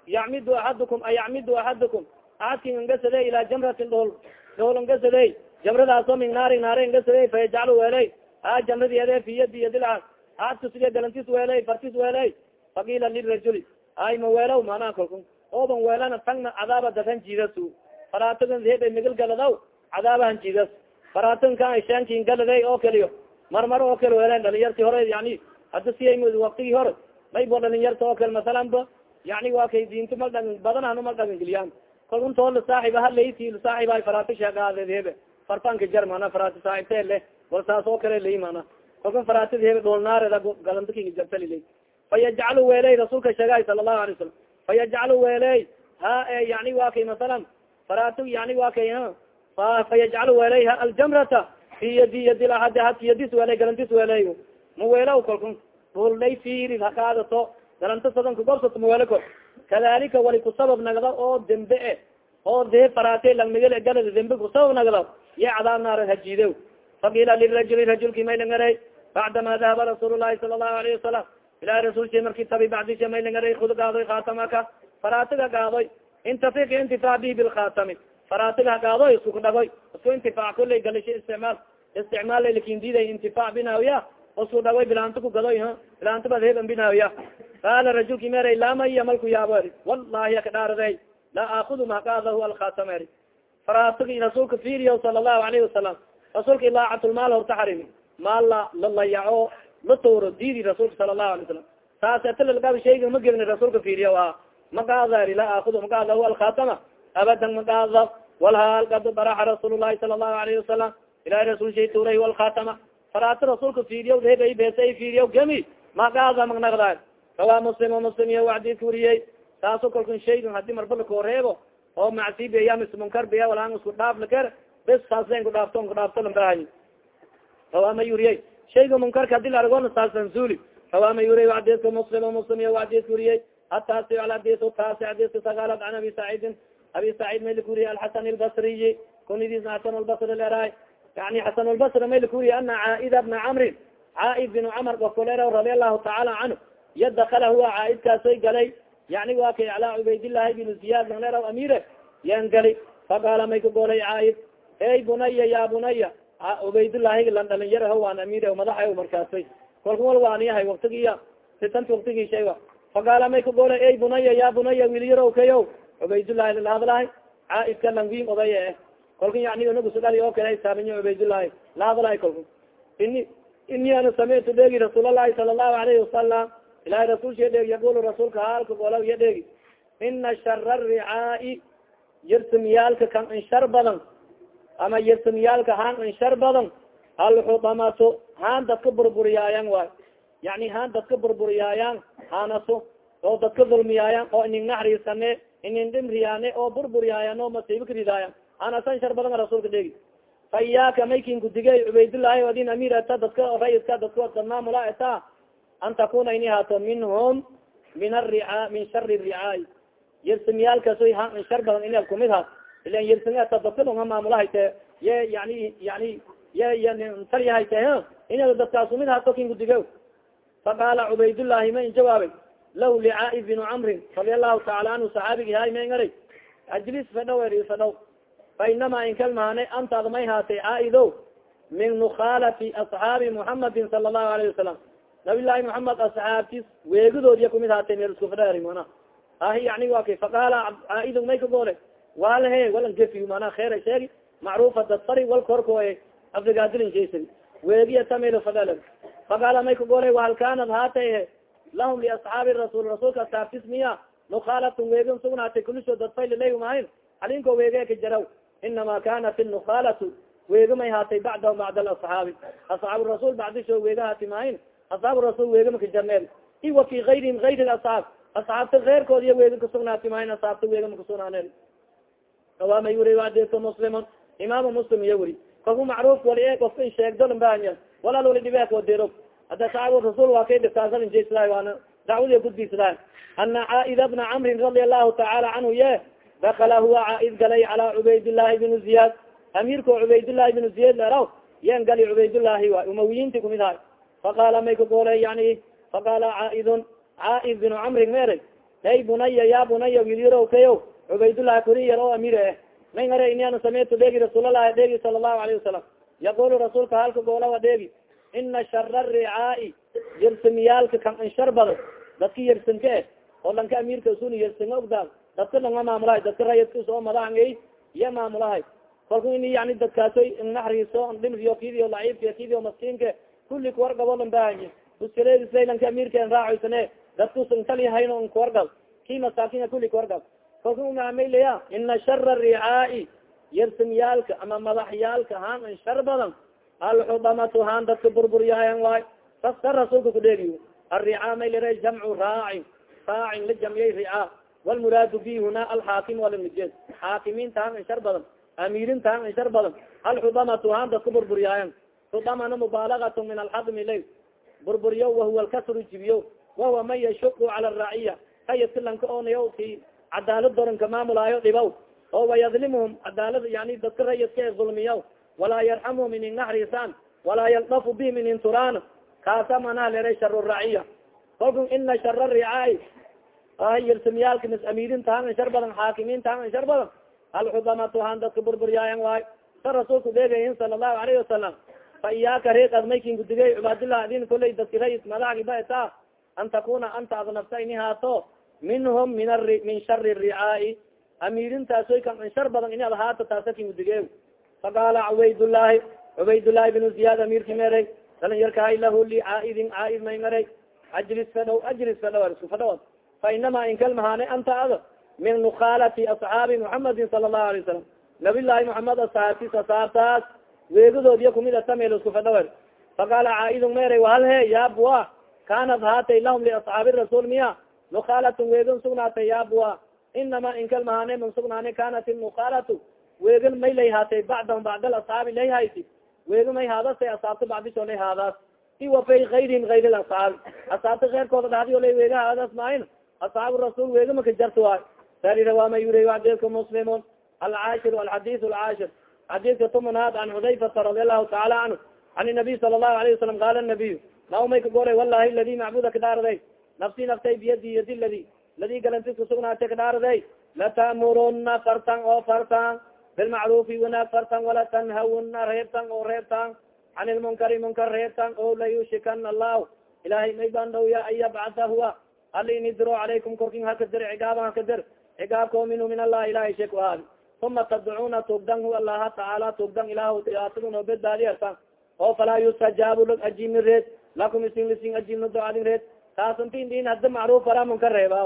yacmidu axadukum ayacmidu axadukum axadki ngasadey ilaa jamratin dhool dhool ngasadey jamradaasoo min naari naare ngasadey fayajaclu weeley a jamradi ede fi yadi yadilaa aadka sige galantis weeley fartis weeley faqiila lirajuli ay ma weelaw manaa kalku ooban weelana tagna cadaaba dadan jiidasu. Faratagan hebe migil galadaw cadaabahan jiidas. Faratagan kan shankin galaday oo kaliyo marmar oo kale weelen dhalinyarti hore yani hadda siya waktigi hore maybo dhalinyarta oo kale masalan ba yani waa kay diinto mal dhagin badan hanu mal geliyaan kalkun too lasaaxiba halati lasaaxiba farata sheegaadeed hebe fartanka jar mana farata saaxibtee leh wal saas oo kale lay mana kalkun faratid hebe dhoolnaareda galantakinga jartali fayajcalu weeley rasuulka sheegay sala allahu alay wasalam fayajcalu weeley ha yani wa kay masalan farato yani wa kay fayajcalu weeley ha aljamrata fi yadi yadi laadi hati yadis weeley galantis weeley ma weelaw kalkun dhullay fiirid hakaadato galanta sadanka gobsato maweelo kor kadalika wali kusabab nagda oo dembe e oo dee faraate langmigel galad dembi kusabab nagdo ya cadaab naar hajiide faqiila lirajuli rajulki maylangara bacdama dahaba rasuul lahi sala allahu alayhi wasalam ilahi rasulki marki tabi bacdisha maylangara kud gaadoy khatamaka faraatiga gaadoy intafik intifaac bi bilkhatami faraatiga gaadoy isku dhagoy isku intifaac kuley galisha isticmaal isticmaal lakindiday intifaac binaawiya isku dhagoy bilaanta ku gadoy bilaanta bad heban binaawiya qaala rajulki meray lamaya malku yaabo wallahi akadhaarade laa aakudu mahakaadahu alkhatama eri faraatigi rasuulka fiiriyo sala allahu alayhi wasalam rasuulka ilaacatlmaal horta xarimi maal la la layaco la tuuro diidi rasuulka sala allahu alay salam saasetalalgab shayga ma gelin rasuulka fiiriya a magaada eri laa aakudu magaadahu alkhatama abadan magaada walhaal kad baraxa rasuul lahi sala allahu alayhi wasalam ilahi rasul shay tuuray alkhatama faraati rasuulka fiiriya reebay beesa fiiriya gemi. Magaada magnagdaa rawaa muslim o muslim iyo wacdidka wariyey saaso kalkun shaygan haddii marba lakoo reebo oo macsi beya mis munkar beya walaan isku dhaaf laker bes saaslen ku dhaafto ku dhaafto lambahay rawaa ma shayga munkarka haddii la argona saasan zuli rawaa ma yuriy adidka muslim muslim iyo wacdidka wariyey ataasi adis taasi adiska sagaalad can abi saciidin abi saciid may laku wuriye alxasan albasriyi kunidisna xasan lbasri leerahay yani xasan lbasri may laku wuriye ana caaida bna camrin caaid bin camar ofkoleer radi allahu tacaala canhu ya dakala huwa caaidkaasoy galay yani wa kay calaa cubaydillahi bin ziyad langleeraw amire yan gali faqaala may ka golay caaid ey bunaya ya bunaya cubaydullahi lan dhalinyaraho waan amir madaxa markaasay. Kolka wal waaniyahay waktigiya sitanti waktigii shayga. Faqaala may ka golay ey bunaya ya bunaya wiilyarow kayo cubaydullahi lahadlahay caaidka langwin odaya eh. Kolka yani nagusudhali oo kale saabinya cubaydullahi lahadlahay kolka ini ini ana samictu dheegi rasuulalahi sala allahu alayhi wasalam ilahi rasulsha dheegi yaqulu rasuulka haalka golaw ya dheegi ina shara ricaai yersimiyaalka kan inshar badan ama yersimiyaalka haan inshar badan alxudamato haan dadka burburiyaayan waay. Yani haan dadka burburiyaayan haanaso oo dadka dulmiyaayan oo inin naxriisane inin dhimriyaane oo burburiyaayan oo masiibo karidaayan haanasa inshar badan rasulka dheegi fa iyaaka maykin kudigey cubaydullahi adin amir eta dadka rayidka dadka dad maamula eta an takuna ini haato minhum min arica min shari ricaay yersimiyaalkasoy ha shar badan ina kumid ha ilan dadka dhonga maamulahayte ye yani yani ye taryahayte ina dadkaas kumid haato kin kudige faqaala cubaydullahi ma in jawaabay law licaaib binu camrin radia allahu taala anhu saxaabigi hay may ngaray ajlis fadhow eri fadhow fa inama inkalmaane antaad may haatay caa'ido min nukhaalati asxaabi muhamadin sala allahu alayhi wasalam nabi llahi muhamed asxaabtis weegadoodiya kumid haatay meel isku fadhaari mana ahi yani wa kay faqaala caaidog may ka goole walahe walan gefiy mana kheera sheegi macrufa dadfari wal korkoe afrigaadilin shaysari weegiya tamelo fadhal faqaala may ka goole wahal kanad haatay lahum liasxaabi rasul rasuulka asxaabtis miya. Nukaalatun weegin sugnaatay kulisho dadfaylaley mahayn halinko weege ka jaraw. Inama kanat inukaalatu weega may haatay bacdahu bacda alasxaabi. Asxaab rasul bacdisho weega haati mahayn asxaab rasul weega maka jarneen i wa fi ayrihim ayr asxaab. Asxaabta keyrkood iyo weega kasugnaati mahayn asxaabta weega makasugnaanen awaama wuri wadeto muslimun imaamu muslim iyo wuri kalku macruuf wali e ofka in sheegdo lambahanya walal wali dhibeek wadero hadda saxaab rasul waa kay dhibtaasan jeslaay waana. Dacwadi gudbisadaa ana caaida bna camrin radia allahu tacaala canhu ye dakala huwa caaid galay calaa cubaydillahi bn ziyad. Amiirko cubaydillahi bn ziyad leraw yen gali cubaydullahi wa umawiyinti kumid hay faqaala may ka goole yani faqaala caaidun caaid binu camrin mere. Hey bunaya ya bunaya wilyaro kayo cubaydullahi kuri yar oo amir eh may ngare iniana sameytu dheegi rasuulalahi dheegi sala allahu alayhi wasalam yaqulu rasuulka halka goolawa dheegi ina shara ricaai yersimiyaalka kan inshar badan dadka yersinka eh oo lanka amiirka sun yersinga ogdaal dadka langa maamulahay dadka rayadkas oo madaxangay iya maamulahay kalku ini yani dadkaaso naxriiso dhimriyo kidiyo laciifka kidiyo maskiinka kulli kuwargabo lan bahanye uskaleedisla lanka amiirka raacoysane dadkus intalihayno nkuwargab ki masaakinka kulli kuwargab kalku umaamayleya ina shara ricaai yersimyaalka ama madaxyaalka haan in shar badan alxudamatu haan dadka burburyaayan waay sasa rasuulka kudheegiy arricaa may lira jamcu raacin raacin la jamyay ricaa walmuraadu bi huna alxaakim walamijed xaakimiinta haan in shar badan amiirinta haan in shar badan alxudamatu haan dadka burburyaayan xudamana mubaalagat min alxadmi lay burburyo wahuwa lkasru jibiyo wahuwa man yashuku cala raaciya hayadka lanka oonayo ki cadaalad doranka maamulaayo dhibaw oo wayadlimhum cadaalad yani dadka rayidka e zulmiya walaa yarxamhum inin naxriisaan walaa yaldafu bihim inin turaan kaasa manaa leray shar raciya kolku ina shara ricaai yirsamiyaalka mis amiirinta hangan shar badan xaakimiinta hangan shar badan alxudamatu han dadka burburyaayan waay sa rasuulku deegayin sala allahu alayhi wasalam fa iyaaka reeqad maykin gudigey cubaadillah adin koley dadki rayid madaxgi baeta an takuna anta ad nafsa ini minhum min min shari ricaai amiirintaasoy kan shar badan ini ad haato taasa kin gudige faqaala cubaydullaahi cubaydullaahi binu ziyaad amiirki meray dalin yarkahay lahu li caaidin caaid may maray ajlis fadhow ajlis fadhow isku fadhawa fa inama inkalmahane anta ad min nukhalati asxaabi muxamadin sala allahu alay wasalam nabiy llahi muxamed asaabtis asaabtaas weegadoodiya kumid atamel isku fadhawer faqaala caaidun meray wahal he yaabua kanat haatay lahum liasxaabi rasuul miya nukhalatun weegan sugnaatay yaabua inama inkalmahane man sugnaane kanat inukhalatu weegan may lay haatay bacdahum bacd alasxaabi lay hayti weega may haadasay asaabta bacdisho lay haadaas. Iwa fay ayrihim ayr asxaabi. Asaabta keyrkooda dhadiyo lay weega haadaas maayn asxaabu rasuul weega maka jarta waay. Sarira waa may yuri xadiidka muslimun. Alcaashir alxadis alcaashir xadiidka tumunaad an xudayfata radi allahu taala canhu an nabiy sala allahu alayh wasalam qaala nabiy naw may ka goray wallahi ladi macbuda kadhaaraday nafsi naftay biyadi yadi ladi. Ladi galantis kasugnaate kadhaaraday latamuruna fartan oo fartan bilmacrufi wanaag fartan wala tanhawuna reebtan oo reebtan can ilmunkari munkar reebtan o layushikana allahu. Ilahay may baan dhowya an yabcatha huwa. Ali ini diro calaykum korkin hakadir cigaaban hakadir cigaabko minhu min allah ilahay shek ahaadi uma tadcuna tugdan hu allaha tacaala tugdan ilah dhibaatadu noo bedbaadi artan oo falaa yustajaabu ajibni reed lakum isin lisin ajibna doadin reed taasantin din hadda macruuf fara munkar reeba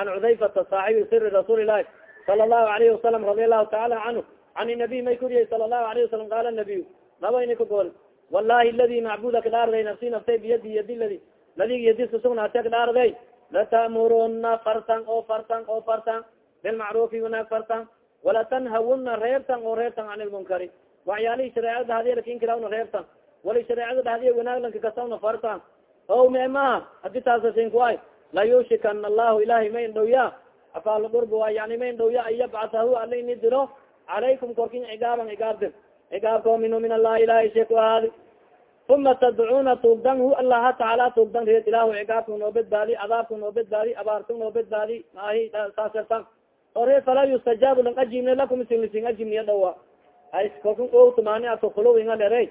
an cudayfata saaxibi siri rasuuli lahi sala allahu alayhi wasalam radi allahu taala canhu an nabiy may kuriyay sala allahu alayhi wasalam qaala nabiy nabayni ka gool wallahi ladi macbuda kadhaarday nafsi naftay biyadi yadi ladi ladig yadiska sugnaate kadhaarday latamuruna fartan oo fartan oo fartan bilmacrufi wanaag fartan wala tanhawuna reebtan oo reebtan can ilmunkari waxyaalihi shareecada dhahdiya lakinkilawna reebtan wali shareecada dhahdiya wanaag lanka kasawna fartan o me maha hadi taasasinku ay layushikana allahu ilahay ma indhowya afaal durb wa yani ma indhowya an yabcathahu ala ini diro calaykum korkin cigaaban cigaabdir cigaabko minhu min allahi ilahay sheku ahaadi. Uma tadcuna tuugdan hu allaha tacaala tuugdan reed ilahu cigaabka noo bedbaadi cadaabka noo bedbaadi abaarta noo bedbaadi maahi saasartan o reed falaa yustajaabu lang ajibne lakum isin lisin ajibniya dhawa korkan otumaani akakuluwinga dhere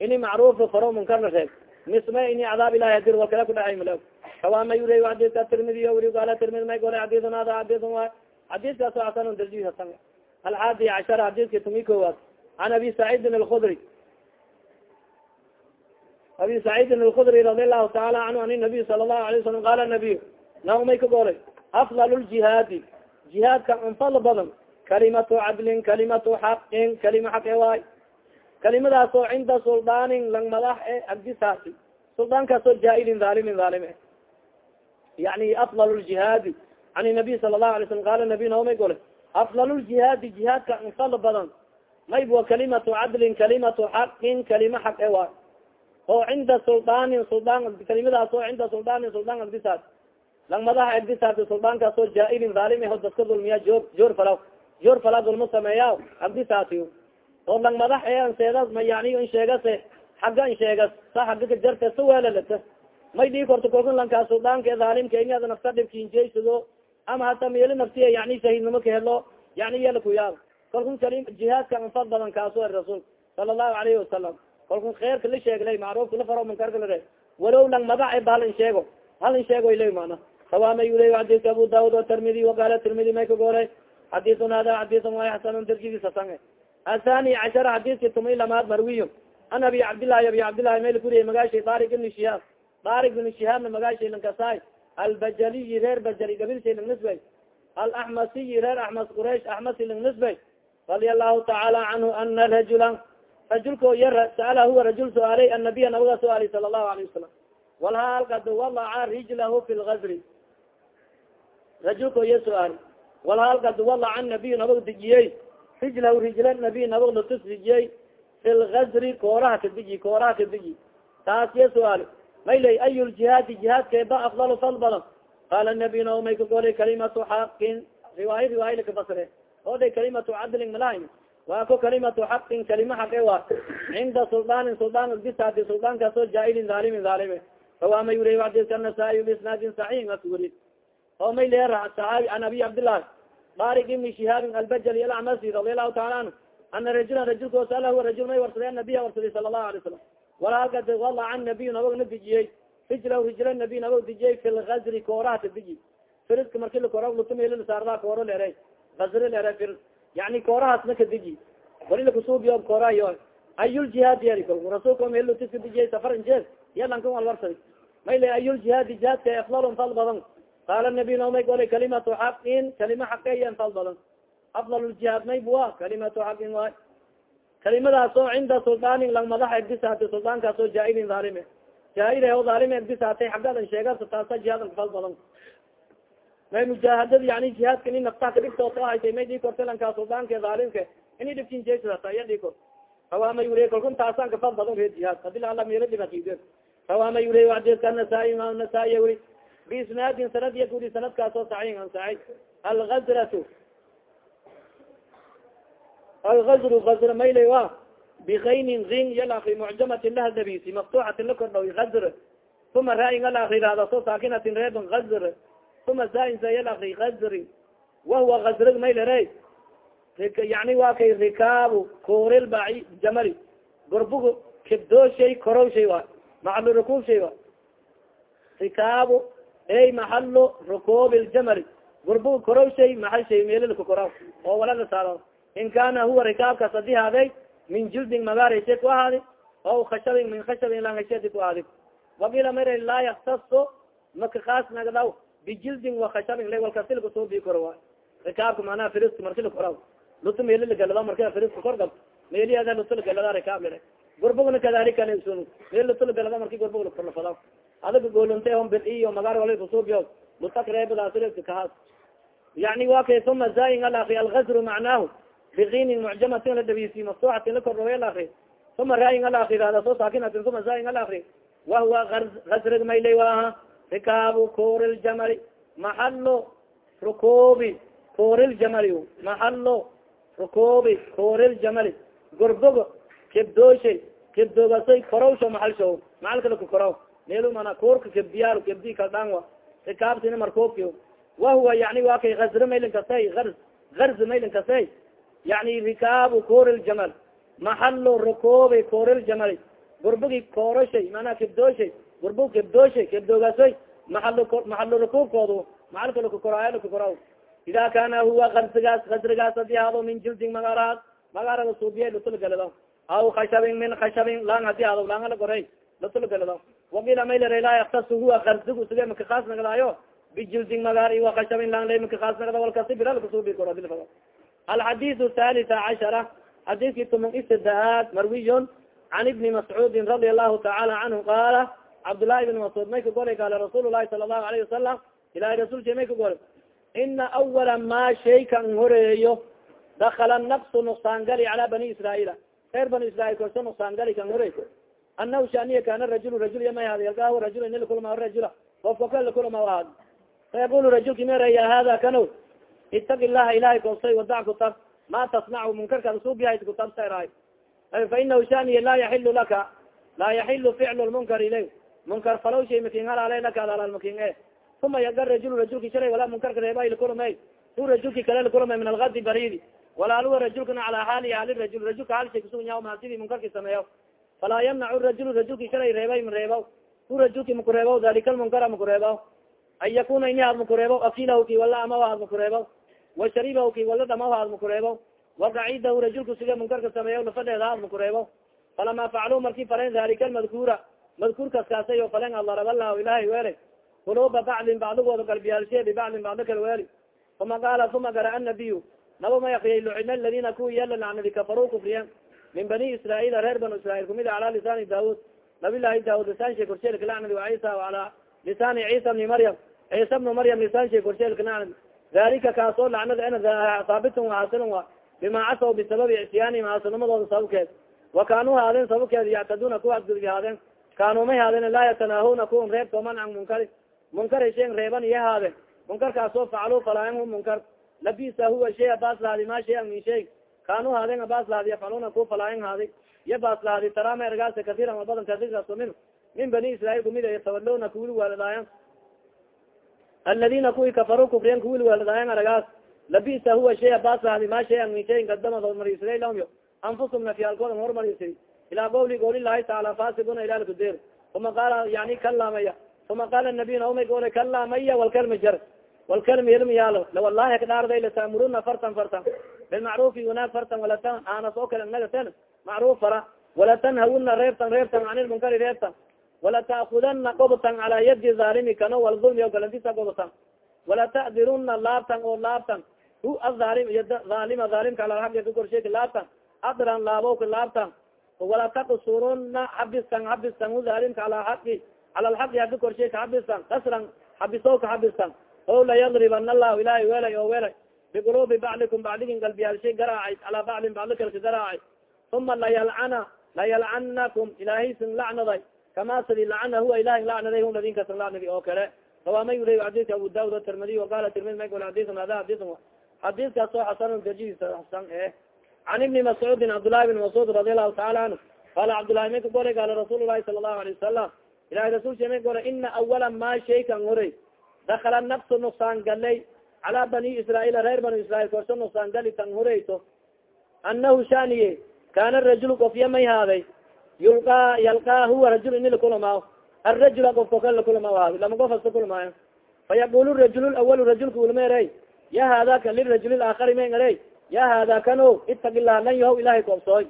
ini macruufka faro munkarna reeb misme ini cadaab ilahi hadir wa kala kudhaay mala kawaama yure xadiska tirmidi wuri gala tirmidi may gole xadisan hada xadisan waay xadiskaas xasan darji hasan alxaadi cashara xadiska tumi kowaad an abi saciidin alkudri abi saciidin alkudri radi allahu taala canhu an nabiy sala allahu alay wasalam qala nabiy naw may ka golay afdal ljihaadi jihaadka anfal badan. Kalimatu cadlin kalimatu xaqin kalima xaqe waay kalimadaas oo cinda suldaanin lang madax e agdisaasi suldaankaasoo jaailin dhalimin dhalim e yani afdal ljihaadi an nabiy sala lahu alay slam qala nabiy naw may gole afdal ljihaadi jihaadka anfal badan. Mayb wa kalimatu cadlin kalimatu xaqin kalima xaq e waay oo cinda suldaanin suldaan kalimadaas oo cinda suldaanin suldaan agdisaas lang madaxa agdisaasi suldaankaasoo jaailin dhaalim ho dadka dulmiya joor joor falaw. Joor fala dulma sameeya agdisaasi oo lang madax e anseedas ma yani in sheegase xagga in sheegas sa xagga ka jarte sa weelalata may dhii korto kolka lankaa suldaanka dhaalimka inaad nafta dhibkiinjeysado ama hata meelo naftiya yani shahiidnimo ka helo yani yala ku yaab kalkun kalim jihaadka anfad badan kaaso rasuulka sala allahu alayhi wasalam kalkun kheerka la sheeglay macruufka la faro munkarka la re walow lang madax e ba hal in sheego hal in sheego ilay mana sawaama yuley xadiidka abu daud atirmidi waqaala tirmidi may ka goolay xadiiun hada xadiiun way xasanun darjigiis hasan athani cashara xadiidka tumay lamaad marwiyo an abi cabdillahi abi cabdillahi mayl kuriya magaashay darik ibni shihaab darik ibni shihaabna magaashay lankasaay albajaliyi reer bajali gabilshay lang nisbay alaxmasiyi reer axmas quraish axmasi lang nisbay radia allahu tacaala canhu ana rajula rajulko ya sa'ala huwa rajul suaalay annabiya nabiga suaalay sala allahu alayh wasalam walhaal kad walaca rijlahu fi lgazri rajulko ya suaal walhaal kad walaca nabiy nabag dijiyey rijlahu rijla nabiy nabag latus dijiyey fi lgazri kooraha kadiji kooraha kadiji taas ya suaal maylay ay ljihaadi jihaadkeeba afdal fal badan qaala nabiy nao may ka golay kalimatu xaqin riwaaya riwaaya lakafasire oo day kalimatu cadlin malahayn waa ko kalimatu xaqin kalima xaqe wa. Cinda sulaanin sulaan bisaati sulaankaasoo jaailin zaalimin zaalime rawa ma yuri adika nasaa-iy bisnaadin saxiix as wuri oo may leera saaabi an abi cabdillahi barik ibni shihaabin albajali alacmasi radi allahu taala anhu ana rajulan rajulka salahu rajul may warsaday anabiya warsaday sala allahu alay salam walaalka walaca nabiy nabag na dijiyey rijla rijla nabiy nabag dijiyey fi lgazri kooraha ka diji firiska marki lakora lutumelsaardaa kooro leere gazri leere fir yani koorahaas na ka diji wali lakasuubiyo koorahayo ayuljihaad kol rasulka meelutiska dijiyey safar injeed yalankan wal warsadi may le ayuljihaadi jihaadka afdalun fal badan qaala nabiy naomay golay kalimatu xaqin kalima xaqeyan fal badan afdal ljihaad may bua kalimatu xaqin waay kalimadaas oo cinda sulaanin lang madax egdisaatay suldaankaas oo jaailin dhaalime jaail o dhaalime egdisaatay xaggadan sheegasa taasa jihaadan kafal badan may mujaahadada yani jihaadka ini naftaha kadhigtooto haytay may dhii korta lankaa suldaanka dhaalimka ini dhibkin jeesata iya dhii kor rawaama yure kalkun taasaan kafal badan reer jihaad haddii ala meelo dhibakide rawaama yure adeska nasaa imaam nasaa-iya wuri biisnaadin sanad iya kuri sanadkaas oo saxiix an saxiix algazratu algazru gazr mayle wa bikaynin rin yalaki mucjamatin lahadabisi maftuxatin la kordhaw gazr uma raayin alaki rahdaso saakinatin reebn gazr uma zaainsa yalaki gazri wahuwa gazrig maylere yani wa kay rikaabu koril baci jamali gorbugu kibdooshay korowshay wa maxalu rukuubshay wa rikaabu ey maxalo rukuub ljamali gorbugu korowshay maxal shay meelilka koraw oo walala saaro. In kana huwa rikaabkaas adi haaday min jildin magaarayse ku ahaadi o khashabin min khashabin langashadi ku ahaadi. Wakila mara laa yaktaso maka kaas nagdaw bijildin wa khashabin la walkasilka soo bii koro wa rikaabka manaa firiska markila koraw lutu meelilgalada marka firiska korgab. Meeliada lutulgalada rikaab lire gurbugna kadalika sun meel lutulgalada marki gurbug lakorlafada adaga golunte on bid iyo magaar wala kusuubiyo lutakreebadaasirka kahaas yani wa kay uma zayin alaki algazru macnaahu. Bikinin mucjamatin la dabisi maftuxatin la kordhaway alakri uma raayin alakri hada soo saakinatin uma zayin alakri wahuwa gazrig maylay waaha rikaabu kori ljamali maxalo rukubi kori ljamali maxalo rukubi kori ljamali gorbogo kebdooshay kebdoogasay korowsho maxalsho maxalkalaka korow meel mana koorka kebdiyaal kebdi kaldhaan wa. Rikaabtina markoobki wahuwa yani wa kay gazr maylin kasay arz arz maylin kasay yani rikaabu kori ljamal maxalo rukubi kori ljamali gurbugi koorashay mana kebdooshay gurbug kebdooshay kebdoogasoy maalo maxalo rukuubkoodu maxalka lakakoraayo lakakora ida kana huwa arzigaas gazrigaas adi hado min jildin magaaraad magaara suubiya latulgalada aw khashabin min khashabin lang hadi hado langa la koray latulgalada waila maylala yaktas hua karsigu sige makaas nagadaayo bijildin magaar iwakashabin langley makaas nagada walkasi bilalkasubiora alxadidu halita cashara xadiski tuman isadaad marwiyon can ibni mascuudin radi allahu tacaala canhu qaala cabdillaahi ibn mascuud may ka goray kaala rasuul lahi sala allahu alayhi wasalam ilahay rasuulki may ka goray ina awala maa shayka an horeeyo dakala nafsu nuqsaan calaa bani israaila reer bani israil korso nuqsaan kan horeey anahu shaniya kana rajul rajul yamay hada yalgahu rajul ini lakulama rajula ofka ka lakulama ahad fayaqulu rajulki mera ya hada kano itagi llaha ilahay koostay wadac kutab ma tasnacu munkarkaad suubihay kutabsaraay fa inahu shaniya laa yaxilu laka laa yaxilu ficlu lmunkar ilay munkar falaw shay makin halaale laka alalaal makin e uma yaga rajul rajulki shalay walaa munkarka reeba lakulumay su rajulki kale lakulumay min algadi baridi walaaluwa rajulkana calaa xaali hali rajul rajulka hal shay kusugunya ma sidii munkarki sameeyo falaa yamnacu rajul rajulki shalay reebay ma reebaw su rajulki makureebaw dalika lmunkara makureebaw an yakuna ini aad makureebaw akilahu ki wala amaw aad makureebaw washaribahu ki wala aad makureebaw wagacidahu rajulku sige munkarka sameeya lafadheeda aad makureebaw falama faclu marki falen dalika almadkuura madkuurkas kaasay o falen adarablahu ilahay weele kuluba bacdin bacdigooda galbiyaalshe bibacdin bacdo kala weeli uma qaala uma gara anabiyu naba may akriyay lucina aladina kuwi yala lacnadi kafaruu kufriyen min bani israail reer banu israil kumid cala lisani daud nabilahi daud lisaanshe korsheelka lacnadi wa cisa ala lisani cisa bni maryam cisa bnu maryam lisaanshe korsheelka lacnadi dalika kaasoo lacnada ina haabitun waasilun wa bima casaw bisababi icsiyaanihim aasinimadooda sababkeed wa kaanuu haadeen sababkeed yactaduna kuwa adgudbi haadeen kaanuu may haadeen laa yatanaahuna kuwan reebtooman an munkari munkar shen reeban iyo haadeen munkarkaasoo facaluu falaayan hu munkar labisa huwa shay abaslaadi ma shay min shay kanu haadin abaslaadi yafcaluna ku falaayan haadi iya baslaadi tarama ergaasa kasiiran wa badan kasiraso min min bani israiil kumid yatawalawna kuwili waalidaayan aladina kuwi kafaru kufriyan kuwili waalidaayan aragaas. Labisa huwa shay abaslaadi ma shay min shay kadamad hormarisray lahum anfusum nafyaalkooda hormarisay ilaa qawli qawli lahi taala fasiguna ilaalkudeer uma qaala yani kalamaya uma qaala nabiy naumay gole kalamaya walkalma jar walkalma ilma yaalo lawalahi kadhaarday latamuruna fartan fartan. Bilmacrufi wanaag fartan walatan anas oo kale nagaten macruf fara. Wala tanhawuna reebtan reebtan an ilmunkari reebtan. Wala taakudana gobtan calaa yadi zaalimi kano walulmi o galantisa gobtan wala ta'diruna laabtan oo laabtan. Hu aaalim aalima aalimka alalxaqi ka korsheeki laabtan. Adran laabowka laabtan. Wala taqsuruna xabistan xabistan hu aalimka ala aqi cala alxaqi haka korsheeka xabistan kasran xabisowka xabistan o layadribana allahu ilahay welay oo welay biqulubi bacdikum bacdigin galbiyaalshay garaacay calaa bacdin bacdi kalka garaacay uma layalcana layalcanakum ilaahay sin lacnaday kama sidi lacana huwa ilahi lacnaday hu ladin kasan lacnadi oo kale sawaamay uri xadiska abu daud tirmidi waqala tirmidi may gol xadisan hada xadisan xadiskaas oo xasan dajiisa xasan eh can ibni mascuudin cabdullahi bin mascuud radi allahu taala canhu qala cabdullahi may ka golay qaala rasuul lahi sala allahu alayه wasalam ilahi rasulka may golay ina awala ma shaykan horay dakala nafsu nuksaan galay cala bani israail reer bani israil korso nuksaan gali tan horeyto anahu shaniye kana rajul kofya may haaday yulaa yalqaa huwa rajul ini lakulama arajula kofko kale lakulama haadi lama kofasta kulmaayo fayaqul rajul awal rajulka ulmeere ya hada kan lirajul aakari mengare ya hada kano itagi lah lan yahow ilahay koobsooy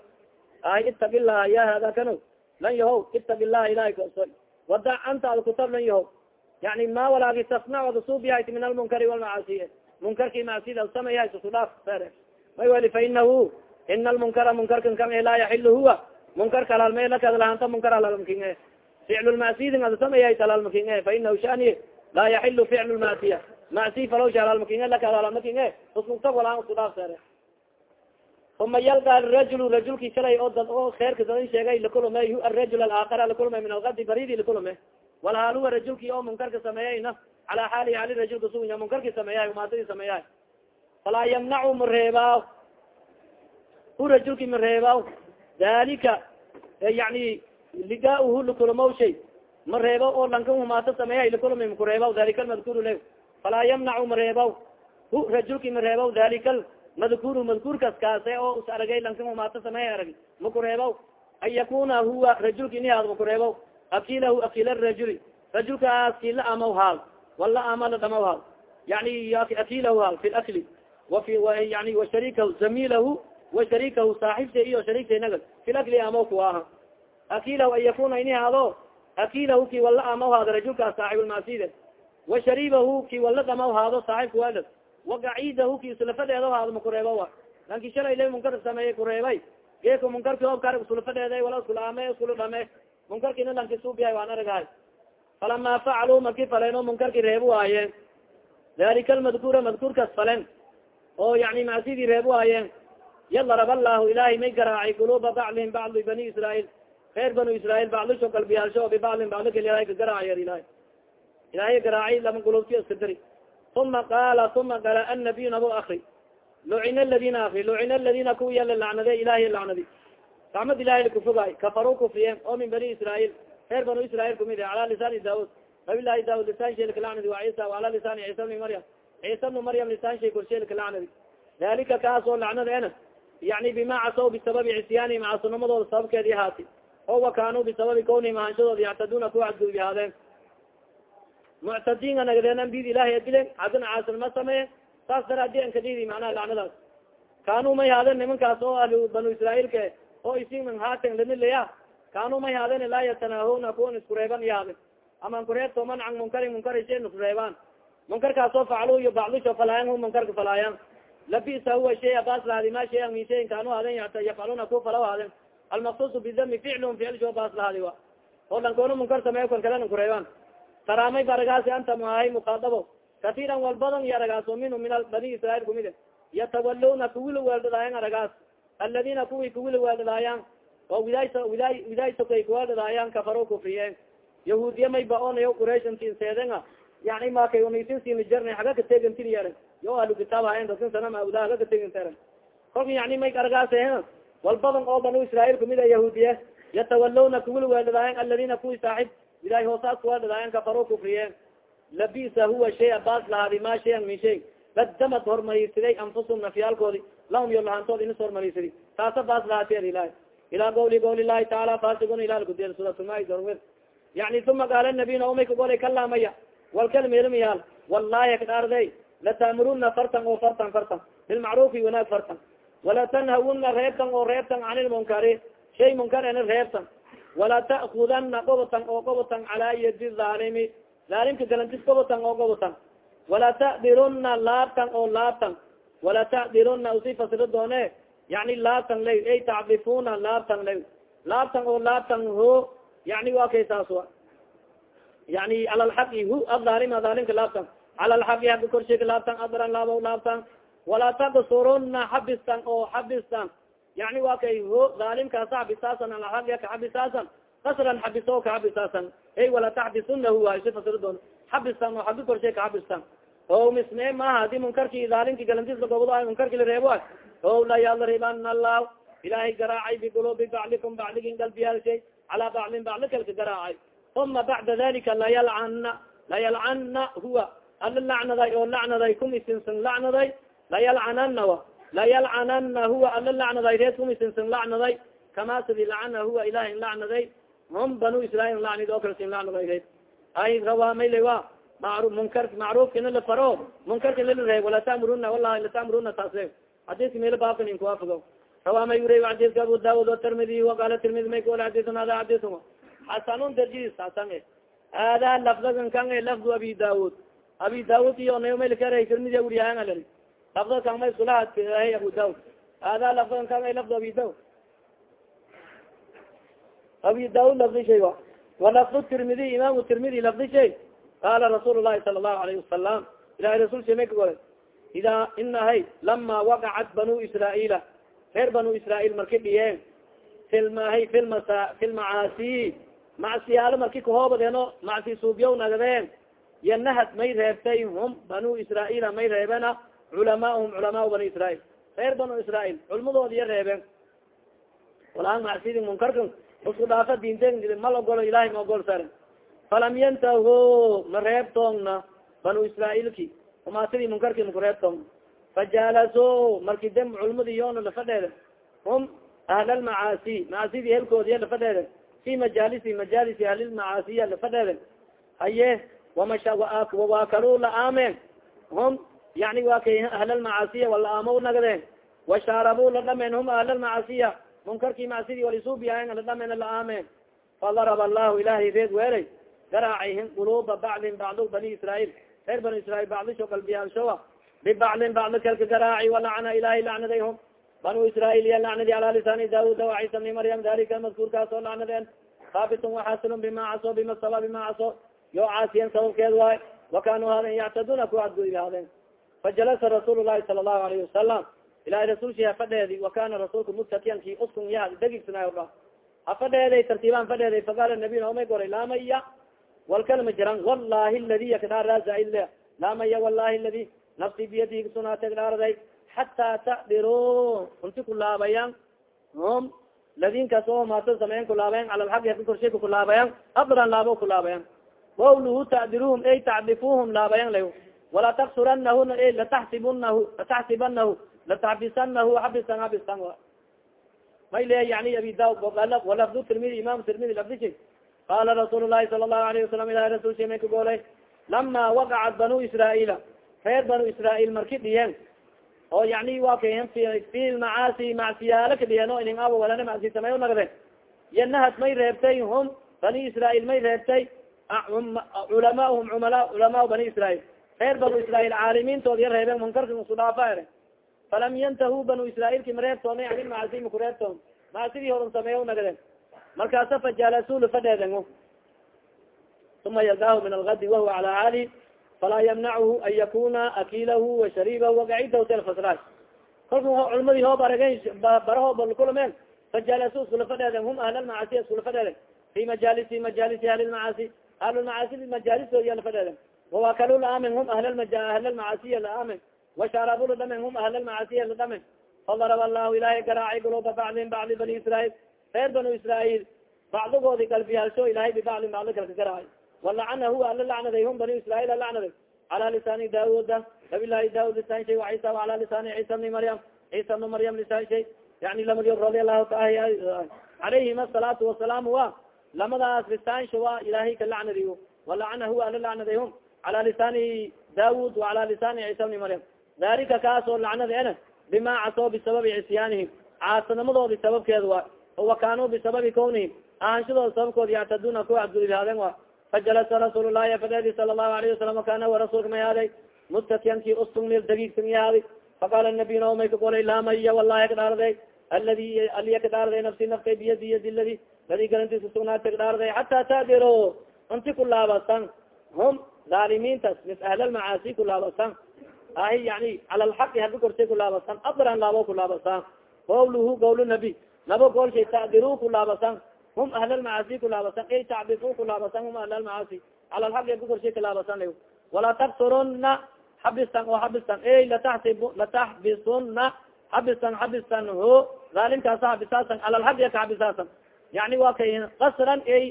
ay itagi lah ya hada kano lan yahow itagi lah ilahay koobsooy wadac anta ad kutab lan yahow yani ma walaagi tasnac ad suubiyahayt min almunkari walmacaasiye munkarki macsida sameyahay susudhaaf sere may wali fa inahu ina almunkara munkarkan kan laa yaxil huwa. Munkarka alalme lakadlahanta munkar alalmaking e ficlu lmacsidin ad sameyahay alalmaking e fa inahu shani laa yaxilu ficlu lmacsiya macsi falowsha alalmaking e lakadalalmaking e usmugtag walaan isku dhaaf sere uma yalqa rajul rajulki shalay oo dad oo kheerka dadan sheegay lakulme hu arajul alaakara lakulme min algadi baridi lakulme walhaal huwa rajulki oo munkarka sameeyayna. Calaa xaali ali rajulka sugunya munkarki sameeyahay umaatadii sameeyahay falaa yamnacu mareebaa hu rajulki mareebaa dalika yani ligaahu lakulamaw shay. Mareeba oo lankan humaato sameeyahay lakulama makureeba dalika almadkuru le falaa yamnacu mareebaw hu rajulki mareebaw dalika madkuru madkuurkas kaase oo is aragay lankan humaato sameeya arag makureebaw an yakuna huwa rajulki inihaad makureebaw akilahu akil rajuli rajulkaas kila amaw haal wala amala dhamaw haal yani akilahu haal fi lakli wafi yani washarikahu zamilahu washarikahu saaxibta iyo sharigta naga fi lakli amaw kuwa aha akilahu an yakuna ini haado akilahu ki wala amaw haado rajulkaas saaxibulmaside washaribahu ki wala dhamaw haado saaxibka wala wagacidahu ki sulafadeeda haado makureeba lanki shalay la munkar sameeye kureebay geeka munkarki obkar sulafadeeda wala iskula ame iskula dhame munkarkina lanki suubiyahay waan aragahay falama facaluu marki faleeno munkarki reebu waayeen dalika almadkura madkuurkas falen. Oo yani macsidii reebu waayeen yadarab allahu ilahay may garaacay quluuba baclihim bacdi bani israail reer banu israail bacdisho galbiyaalsho bibaclin bacdi kal ilahay ka garaacay ilahay ilahay garaacay lama gulubtiyo iska dari uma qaala uma qala annabiy nabo akri lucina aladina akri lucina aladina kuwa yala lacnade ilahay lacnadi raxmad ilahay lakufogaay kafaruu kufriyeen oo min bani israail reer banu israail kumid cala lisaani daud nabi lahi daud lisaan shay lakalacnadi wa cisa ala lisaani ciisa bni maryam ciisa bnu maryam lisaan shay korshay lakalacnadi dalika kaasoo lacnadeena yani bima casaw bisababi cisyaani macasunimadooda sababkeedi ahaati oo wakanuu bisababi kawnihim ahaanshadooda yactaduna kuwa cadgudbi haadeen muctadiinga nagadeen ambid ilahay adilen hadina caasinima sameeye saas daraadi ankadidi macnaha lacnadaas. Kanuu may haadeen nimankaas oo ahlu banu israailka oo isin haaten lanilaya kanuu may haadeen laa yatanahuna kuwan isku reeban yahaden ama kureebto mancan munkarin munkari shay iskureebaan munkarkaasoo faclu iyo bacdisho falaayan hu munkarka falaayan labisa huwa shay baslaadi ma shayan min kanu haden yafcaluna ku falaw haden. Almaksusu bidami ficlum ficilsho baslahaadi wa. Oo lankoona munkar sameeyo kon kalena kureebaan taraamay ba aragaasi anta muahay mukaadabo katiiran walbadan iyo aragaaso minhu min bani israail kumide. Yatawalawna kuwila weeldadaayan aragaas aladina kuwi kuwila weeldadaayaan oo widaay widaay widaay sokay kuweeldadaayaan kafaro kufriye yahuudiya may ba onayo quraysh intinseedenga yani makay unisinsinjarna haga kategantin yeran yo ahlu kitaab hayen dadkan sanam awda haga kateganteran kolka yani may argaas wal badan oo banu israail kumid a yahuudiye yatawalawna kuwil weeladaayen aladina kuwi saaxib ilahay hoosaas kuweeladaayen kafaro kufriyeen labisa huwa shay baas lahaadi ma shayan min shay badamad hormarisiday anfusum nafyaalkoodi lahum yo lahantood inis hormarisidi taasa baas lahaatiyad ilahay ila gawli gawli lahi taala fasigun ilaalkude suratulmaidorwe yani uma qaala nabiyna umay kagolay kalaamaya walkalmirmiyaal wallahi kadhaarday latamuruna fartan oo fartan fartan bilmacrufi wanaag fartan wala tanhawuna reebtan oo reebtan can ilmunkari shay munkar ena reebtan wala ta'kudana gobotan oo gobotan calaa yadi zaalimi zaalimka galantis gobotan oo gobotan wala ta'diruna laabtan oo laabtan wala ta'diruna usi fasiro doone. Yani laabtan lay ay tacdifuna laabtan lay laabtan oo laabtan ho yani wa kay saas wa yani cala lxaqi hu adaalima daalimka laabtan cala lxaqi haka korsheeka laabtan adran laabo laabtan walaa taqsuruna xabistan oo xabistan yani wa kay ho daalimkaasa xabisaasan alxaqi ka xabisaasan kasran xabiso ka xabisaasan ey wala taxbisunahu waa isi fasiro doon xabistan oo xabi korshe ka xabistan o misme maha haddii munkarki daalimki galantisla gobado ay munkarki la reebo o layadribana allah ilahay garaacay bigulubi baclikum bacligin galbiyaalshay calaa baclin bacli kalka garaacay. Uma bacda dalika layalcana layalcana huwa. Ala lacnaday oo lacnaday kum isinsan lacnaday layalcanana wa. Layalcanana huwa ala lacnaday reed kum isinsan lacnaday kama sidi lacana huwa ilahin lacnaday hum banu israil lacnid oo kale sin lacnaday reed ay rawaamay wa mr munkar macrufkina la faro munkarka lala reeb wala tamuruna wallahi latamuruna taas reeb xadiska meel baabkan inkuwaafigo rawaamay uri xadiska abu daud atirmidi waqala tirmidi may kuwala xadisun hada xadisun xasanun darjis xasan hada lafdagan kan lafdu abi daud abi daud iyo namaylikara tirmidi wuriyahan alari lafda kan may iskulaha abu daud hada lafdagan kan lafdu abi daud abi daud lafdi shay wa walafdu tirmidi imam tirmidi lafdi shay qala rasuul lahi sala lahu alayhi wasalam ilahi rasul sha may ka gore ida inahay lama waqacat banu israaila reer banu israail marki dhiyeen filmahay filmasa filmacaasi macsiyaalo marki kahoobadeeno macsi suubyaw nagadeen yanahad may reebtay hum banu israaila may reebena culamaahum culamaa bani israail reer banu israail culmadoodi ya reebeen walaan macsidi munkarka isku dhaafa diinten mal ogolo ilahay ma ogol saren falam yantaho ma reebtoongna banu israailki umaasidi munkarki makureebtoong fajalaso marki dem culmadi yoona lafadheede hum ahlalmacaasi macaasidi helkoodiya lafadheede fi majaalisi majaalisi ahlilmacaasiya lafadheede haye wamasha wawakalu la aameen. Hum yani wa kay ahlalmacaasiya wala aamo nagadeen washaarabu la dhameen hum ahlalmacaasiya munkarki macsidi walisuubiyahen la dhamen la aameen fadaraba allahu ilahay reed weelay garaacayhin quluuba baclin bacdo bani israail reer bani israail bacdisho qalbiyaalshoa bibaclin bacdo kalka garaaci walacna ilahay lacnadayhum banu israail ya lacnadi ala lisaani daauda wa ciisa bni maryam dalika madkuurkaas oo lacnadeen haabitun waxasilun bima caso bima saba bima caso yo caasiyen sababkeed waay. Wakanuu haden yactaduna ku adgudi haadeen fajalasa rasuul lahi sala allahu alayhi wasalam ilahay rasulshi hafadheedi wakana rasuulka mutatiyanki uskun ya degigsana dha hafadheeday tartiibaan fadheeday faqaala nabiy omay goray laamaya walkalma jiran wallahi ladi yakdhaaraasaile laamaya wallahi ladi nafsi biyadihi kusunaate dhaaraday xataa taqdiru unti kulaabayan hum ladinkaas oo maato sameyen kulaabayan cala lxaqi haka korshay ka kulaabayan abran laabo kulaabayan qawluhu taqdiruhum ey tacdifuhum laabayan lay walaa taksuranahuna e lataxsibunahu lataxsibanahu lataxbisanahu xabisan xabisan may le yani abi daud walafdu tirmidi imam tirmidi lafdishi qala rasuul lahi sala lahu alayhi wasalam ilahi rasul shi may ka goolay lama waqacat banu israaila reer banu israail marki dhiyeen oo yani wa kahen fi lmacaasi macsiyaala ka dhiyeen o inin abo walana macsi samayo nagde yanahad may reebtay hum bani israail may reebtay culamaahum umala culamaa bani israail reer banu israail caalimiintood ya reebeen munkarka isku dhaafa ere falam yantahu banu israailki mareebtoona ani macasi makureebtoon macsidii horan sameeya nagden markaasa fajalasula fadheeden uma yalgaahu min algadi wahuwa cala caali falaa yamnachu an yakuna akilahu washaribahu wagacidahu telfasra kolku culmadii hoob arageen barahoob kulameen fajalasu iskula fadheeden hum ahlalmacaasi iskula fadheeden fi majaalisi majaalisi ahlilmacaasi ahlulmacaasi majaalistood yala fadheeden wawakalu laamin hum ahlmaja ahlalmacaasiya laamin washarabu ladamin hum ahlalmacaasiya ladamin fadaraba allahu ilahay garaaci guluba bacdin bacdi bani israail reer banu israail bacdigoodi galbiyaalsho ilahay bibacdin bacdi kalka garaaci walacana huwa ala lacnaday hum bani israail lacnaday cala lisaani daauda nabilahi daud lisaan shay waisa ala lisaani ciisa bni maryam ciisa bna maryam lisaan shay yani lamadi radi allahu taala alayhim asalaatu wasalaam wa lamadaas lisaansha wa ilahay ka lacnadiyo walacana huwa ala lacnaday hum cala lisaani daud waala lisaani ciisa bni maryam dalika kaasoo lacnada ena bima casoo bisababi cisyaanihim. Caasanimadoodi sababkeeda wa wa kanuu bisababi kawnihim ahanshadooda sababkoodi yactaduna ku adgudubhaadeen wa fajalasa rasuul lahi fadedi sala lahu alayhi wasalam kana wa rasulka may haaday mutatiyanki ustungmil dagiigsan yahaadi faqala nabiy nao may kagolay lamaya wallahi kadhaarday aladi aliya kadhaarday nafsi naftay biyadi yadi ladi ladi galantiisa sugnaata kadhaarday xataa taadiro inti kulaabasan hum dhaalimiintas mis ahlalmacaasi kulaabasan ahi yani cala lxaqi hadi korsay kulaabasan adran laabo kulaabasan qawluhu qawl nabi nabo goolshay tadiru kulaabasan hum ahlalmacaasi kulaabasan ay tacbiu kulaabasan hum ahlalmacaasi cala lxaqi hadi korshay kulaabasan walaa taksuruna xabistan oo xabistan ey lataxsib lataxbisuna xabistan xabistan ho zaalimkaasa xabisaasan cala lxaqi ka xabisaasan yani wa kay kasran ey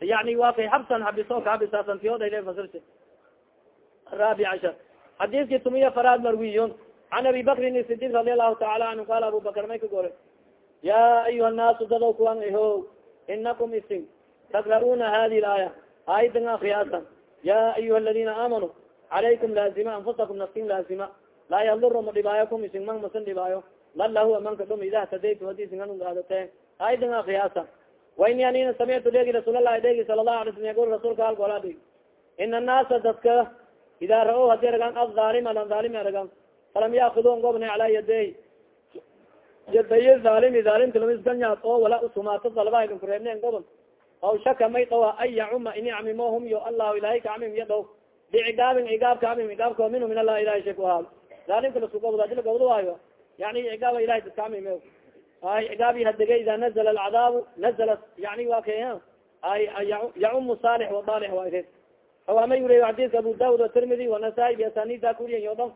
yani wa kay xabsan xabiso ka xabisaasan tiyoda fasirsi raabi cashar xadiiskii tumiya faraad marwiyon can abi bakrin sidiq radi allahu taala anhu qaala abu bakr may ka gore ya ayuha naasu dadow kuwan iho inakum isin takra'una hadi laaya aayadan akriyaasan ya ayuha aladina aamanuu calaykum laazima anfusakum nafsin laazima laa yaduru ma dhibaayokum isin man masan dhibaayo lalahu manka dhum idah tadaytum hadi isin anu aadate aayadan akriyaasan waini anina samictu dheegi rasuulallahi dheegi sala allahu alay slam yaqul rasuulka halgoolaa dhegi ina annaasa dadka ida ra'o haddii ragan aaalima aaalimi aragan falam yaakudun gobna calaa yaday yaday aalimi aalimka lamisganyaad oo wala usumaato dalbahaydin kureebnen gobon aw shaka may dhawa an yacuma ini camimohum yo allahu ilahay kacamim ya dhow bicigaabin cigaab kacamim cigaabko minhu min allah ilahay shay ku ahaal aalimka lasku gobdo adi lagobdo waayo yani cigaaba ilahay dadkacamim ay cigaabi hadege ida nazla alcadaabu nazla yani wa kay ay yacumu saalix wa awamay wuriy xadidka abu daud atirmidi wanasa biasanida kuriyan yo dhan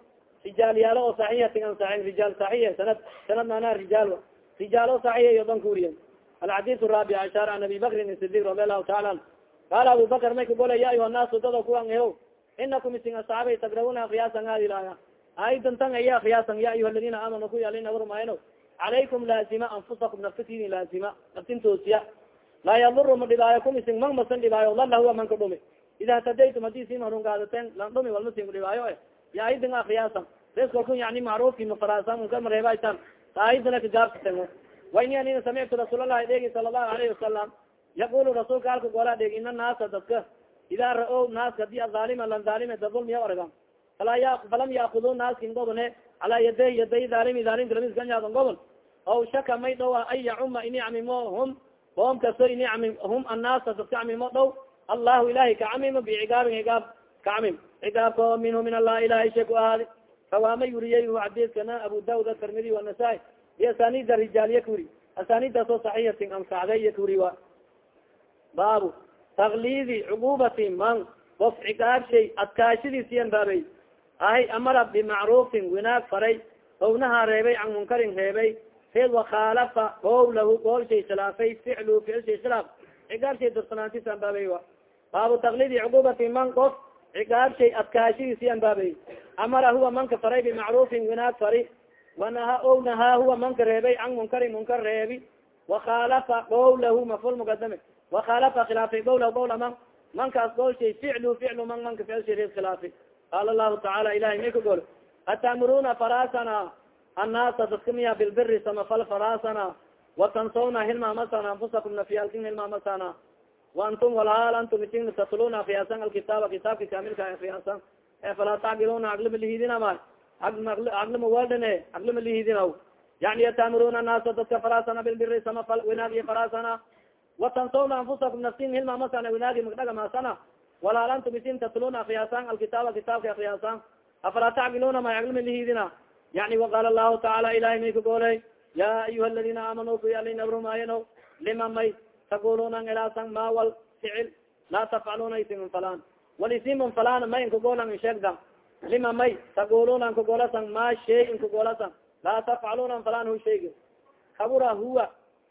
rijaal yaalo oo saxiixatin an saii rijaal saxiix sanad sanad maanaa rijaal rijaal o saxiix yo dhan kuriyan alxadid raabic ashar an abi bakrin sidiq radi allahu taala an qaala abu bakr may kagolay ya ayuha naasu dado kuwan eho inakum isin asaabay tagrauna akiyaasan aadilaya aidan tan aya akiyaasan ya ayuha aladina aamanu ku yaalina warmayno calaykum laazima anfusakum naftatini laazima naftin toosiya laa yaduru ma dhibaayo kum isin man masan dhibaayo lala huwa man dhumi ida tadaytum haddii si marun gaadateen landhumi walma sin kudhibaayo e ya aidan akriyaasan bes kalkun yani macruufki mafaraasan munkar mareebaitan aidana kagaabsaten waini anina samictu rasuulallahi dheegi sala allahu alayhi wasalam yaqulu rasuulka halka goola dheegi ina naasa dadka idaa ra'o naaska haddii azaalima lan zaalime dadulmiya organ fala ya falam yaakudu naaskin gobone calaa yaday yaday zaalimi zaalimka lamisganyaadon gobon aw shaka may dhowa an yacuma ini camimo hum hoom kasto ini camim hum annaasa dadka camimo dhow allahu ilahay kacamimo bicigaabin cigaab kacamim. Cigaabko minhu min allah ilahay shay ku ahaadi kawaama yuriyay xadiiskana abu daud atirmidi wanasa-i biasanida rijaaliya kuri. Asanidaasoo saxiixatin ansaxday kuri wa. Baabu taklidi cugubati man of cigaab shay adkaashadiisiyan baabay. Ahay amara bimacruufin winaag faray. Ownaha reebay can munkarin reebay. Hed wakhaalafa qowlahu qool shay khilaafay ficlu ficil shay khilaaf cigaab shay darsanaantisan baabay wa. Baabu taklidi cugubati man qof cigaab shay adkaashadiisiyan baabay amara huwa manka faray bimacruufin winaag fari. Wanaha o nahaa huwa manka reebay can munkarin munkar reebi. Wakhaalafa qowlahu maful mukadame wakhaalafa khilaafay qowlahu qowla man. Mankaas qool shay ficlu ficlu man manka ficil shay reeb khilaafi qaala lahu tacaala ilahay may ka gol atamuruna annaasa dadka miya bilbiri samafal farasana watansawna hilmaamasana anfusakum nafiyalkin hilmaamasana waantum walhaal antum itin tatluna akriyasan alkitaaba kitaabka kamilka akriyasan e falaa tacqiluna aglima lihidina ma aglima waldane aglima lihidinaw yani yatamuruna annaasa dadka farasana bilbiri samafal winaagi farasana watansawna anfusakum nafsin hilmaamasana winaagi magdhagamasana walaal antum isin tatluna akriyasan alkitaaba kitaabka akriyasan afalaa tacqiluna ma aglima lihidina yani waqaala lahu tacaala ilahay may kagooley ya ayuha aladina aamanuu kuyalinabrumayano lima may taquluna ilaasan ma wal ficil laa tafcaluna isin falan walisiman falan may inkagolan insheegdan lima may taquluna nkagolasan ma shay inkagolasan laa tafcaluna falan hu shayga kabura huwa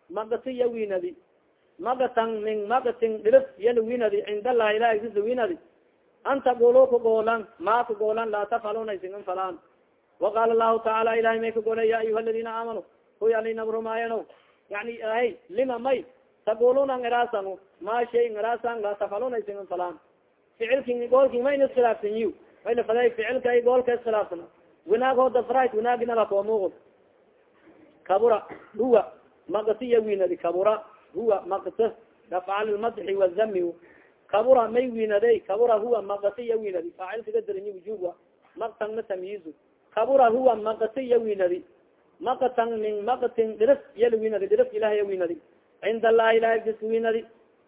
magati ya winadi magatan min magatin dhirif yala winadi cind allahi ilah agdisa winadi an taqulu kagoolan ma kagoolan laa tafcaluna isingan falan waqala lahu tacaala ilahay may kagola ya ayuha aladina aamanu huy alinabrumaayano yani ahay lima may. Taquluna ngarasan ma shay ngarasan laa tafcaluna isingan falan ficilki goolki ma in iskhilaafsan yi may lafaday ficilka goolka iskhilaafsan winaag hooda frit winaaginaga koomuuq kabura huwa maktiya winadi kabura. Huwa makta afcal lmadxi wazami kabura may winade kabura huwa maktiya winadi faacilkaga daranyi wujuba maktan na tamyiizu kabura huwa maktiya winadi maktan min maktin dirif yala winadi dirif ilahya winadi. Cind allahi ilahi dis winadi.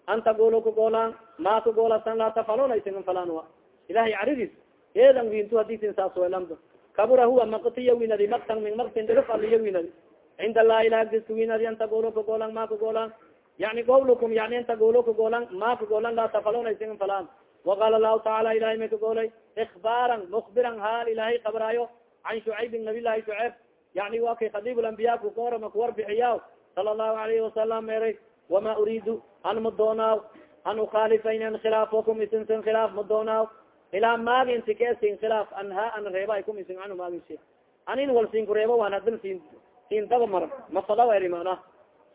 An tagulu kagoolaan ma kagoolasan laa tafaluna isingan falanwa ilahay caridis eedan wintu hadisin saas welamdo kabura huwa maktiya winadi maktan min maktin dirif aliya winadi. Cind allahi ilah agdiska winadi an tagulu kagoolan ma kagoolan yani qawlukum yani an tagulu kagoolan ma kagoolan laa tafaluna isingan falan. Waqala lahu tacaala ilahay may kagoolay ikbaaran mukbiran haal ilahay kabraayo can shucaybin nabiy llahi yani wa kay khadib lambiya kukorama kuwarbixiya sala allahu alayhi wasalam eray wama uriidu an ma doonaaw an ukhaalifa inan khilaafokum isinsin khilaaf ma doonaaw ilaa maagi inti kesin khilaaf anha an reeba kum isin anu maagisi anin wal siin kureebo waan hadin siin siin daba mar mafadawa eri mana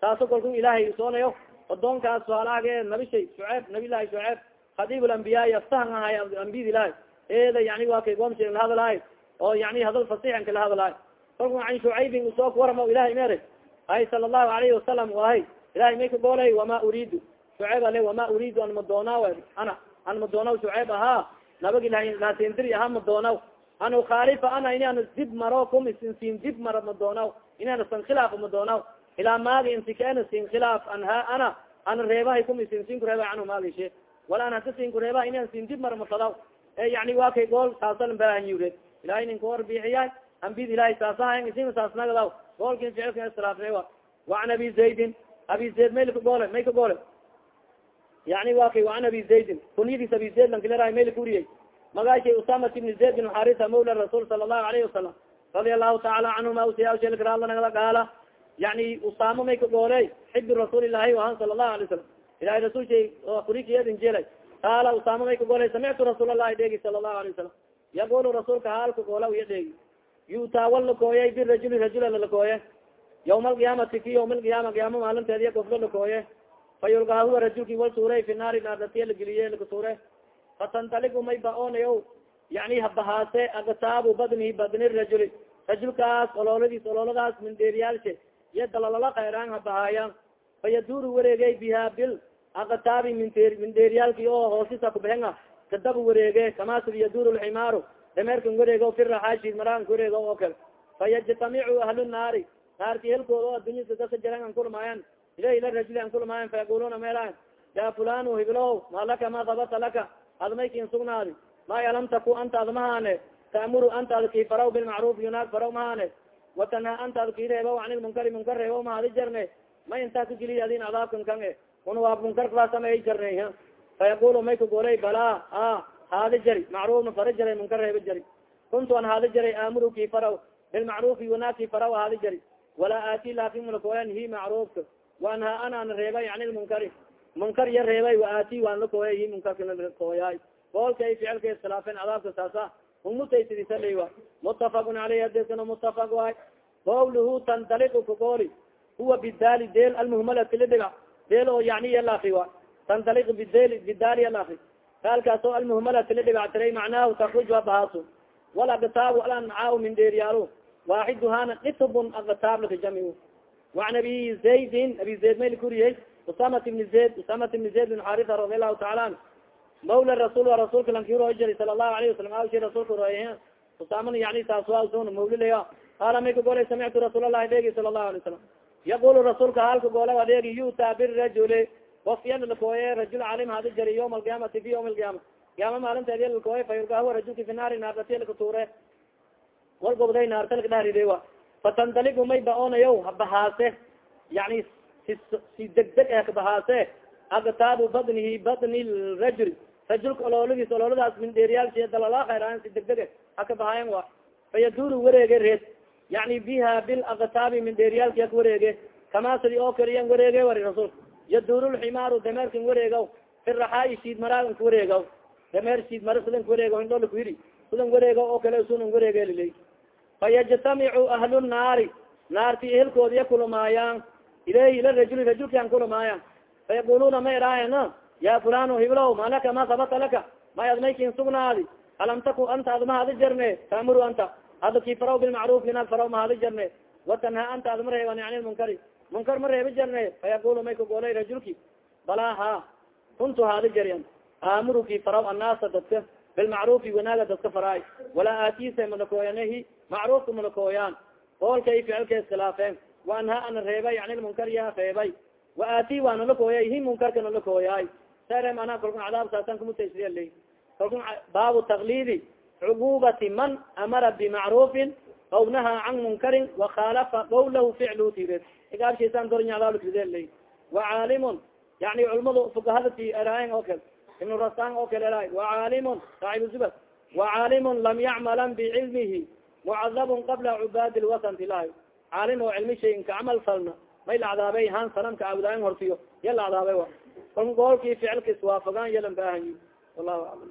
saaso kalku ilaahay soonayo odoonkaas suaalaage nabishay shuceeb nabi llahi shuceeb khadib lambiyaai aftahan ahay ambiyad ilahi eeda yani waa kay goomsi la hadalahay oo yani hadal fasixan kala kalku an shucaybin u soo kuwarama ilahay mere hay sala allahu alayhi wasalam wahay ilahay may ka goolay wama uriidu. Shuceeb ale wama uriidu an madoonaw ana an madoonaw shuceeb ahaa nabag ilahay laatindiri aha madoonaw an ukhaalifa ana inaan dib maro kum isin siin dib maro madoonaw san khilaaf madoonaw ilaa maagi sin khilaaf anha ana ana reebahay kum isin siin kureeba canhu maagishe wala an hata sin kureeba inaan sin dib maro mafadaw e yani waa gool saasan baahanyure ilahay ninka warbixiya ambid ilahay saasaha isin saasnagadaw goolkin ficilka istilaafne wa. Waan abi zaydin. Abi zayd mayl ka goole may ka goole yani wa kay waan abi zaydin. Kunyadiis abi zayd lankilera mayl ka uriyey. Magaashay usamat ibni zayd bin xarisa mawla rasul sala allahu alayhi wasalam radia allahu taala canhuma usiyashelkraadlanagada gaala. Yani usamo may ka goole xibi rasuulilahi ahan sala allahu alay salam ilahay rasulshay kurikiyadin jelay qaala usamo may ka goolay samictu rasuul allahi dheegi sala allahu alay wasalam yaqulu rasuulka haalka goola iya dheegi yutaa wal lakooye birajuli rajula lalakooye yawma alqiyaamati fi yawma alqiyaama qiyaama maalinteediya goflo lakooye fa yulgaa huwa rajulki wal suurey fi naari naardatiya lageliye lakasuure fatantaligu may ba'oonayo yani habahaase agataabu badnihi badni rajuli. Rajulkaas olooladiis olooladaas min dheeriyaalshe iyo dalalala khayraan habahaayaan fa yaduuru wareegey biha bil agataabi min oo hoosisa kubehenga kadaba wareege kama yaduuru lximaaru dameerkan wareego firaxaashi maraanka wareego oo kale. Fa yajtamicu ahlu naari naarki helkooda oo addunyasa dasa jaran an kulmaayan ila ila rajuli an kulmaayan fayaquluna meelaan ya fulano hiblo ma laka ma dabata laka ad may sugnaadi may alam taku anta ad mahane taamuru anta ad kii faraw bilmacruf yunaag faraw mahane watanha anta ad kii reebo anil munkari munkar reebo mahadi jarne may intaa ka geliya adin cadaabkan kan e un waa munkar kala sameey jarnay fayaqulu may kagolay bala a haadi jari macrufna fara jaray munkar reeba jari kuntu an haadi jaray aamuru kii faraw bilmacrufi wanaag kii faraw haadi jari walaa aati laakin malakooyan hi macrufka waanha anaan reebay an lmunkari munkar ya reebay waaati waan lakooya hi munkarka lakooyaay boolkay ficilka iskhilaafeen cadaabka saasa umutaysidisala mutafaqun aleyh hadiskana mutafaq waay qawluhu tandaliku kagooli huwa bidaali del almuhmalati lidhiga del oo yani yalaafi wa tandalik bidel bidaali yalaafi kaalkaasoo almuhmalati lidhigactiray macnaahu takruj wabahaasu walagtaabu alancaa min deeriyaalo waaxiduhana itbun agtaab lakajami waan abi zaydin abi zayd mayl kuriyey usamat ibni zayd usamat ibni zayd bin xarisa radi allahu taala an mawla rasul rasulka lankiro jiri sala allahu alayhi wasalam awshi rasulka roy usaman yani taaswasun mawlilaya qaala may ka samictu rasuul allahi dheegi sala allahu alay salam yaqulu rasuulka halka goola adeegi yuta birajuli of ya lalakooye rajul calim hadi jari yawma alqiyaamati fi yawma alqiyaama qiyaama maalinteedi lalakooye fa yulgaa huwa rajulka fi naari naartati laka tuure. Wal gobday naarta laka dhaaride wa fatandaligu may ba'oonayo habahaase yani si degdeg eh kabahaase agtaabu badnihi badni rajul rajulka olooladiis olooladaas min dheeriyaalsi dalala khayrayan si degdege haka bahaayan wa fayaduru wareege reed yani biha bilakataabi min dheeriyaalki haka wareege. Kama sidi oo kaliyan wareege wari rasuulka yaduru lximaaru dameerkan wareegaw. Fi raxaayi siid maraagan ka wareegaw. Dameer siid mara sidan ka wareega indhola ku yidhi. Sidan wareega oo kale sunan wareege lilay fayajtamicu ahlu naari naarti ehelkoodi ya kulamaayaan ilayhi ila rajuli rajulkian kulamaayaan fayaquluna ma iraayan ya fulano hiblow ma laka ma sabata laka? May ad maykin sugnaadi? Alam taku anta ad mahadi jarne taamuru anta. Ada ki faraw bilmacruf inaad faraw mahadi jarne watanha anta ad ma reeban yani lmunkari munkar ma reebi jarne fayaqulu may kagolay rajulki balaa ha kuntu haadi jaryan aamuruki faraw annaasa dadka bilmacrufi wanaaga dadka faraay walaa aatisa malakooyanahi macruufka malakooyaan koolkay ficilka iskhilaafeen wa anha ana reebay yani lmunkar ya reebay wa aati waa nalakooya hi munkarka nalakooyaay sare manaa kalkun cadaab saasan kumutaysriya ley kalkun baabu taklidi cugubati man amara bimacruufin aw nahaa can munkarin wakhaalafa qawlahu ficlu tired igaabshiisan dornyadalukride ley wa caalimun yani culmadu fukahadati eraayen oo kale ibn rasan oo kale eraay wa caalimun saaxibu zubad wa caalimun lam yacmalan bicilmihi mucadabun qabla cubaadi lwasanti lahi caalim oo cilmi shay inka camal falna may la cadaabay han sanamka aabudaayan hortiyo ya la cadaabay wa kon goolkii ficilka iswaafagaan yalan baahanyi wallahu aclam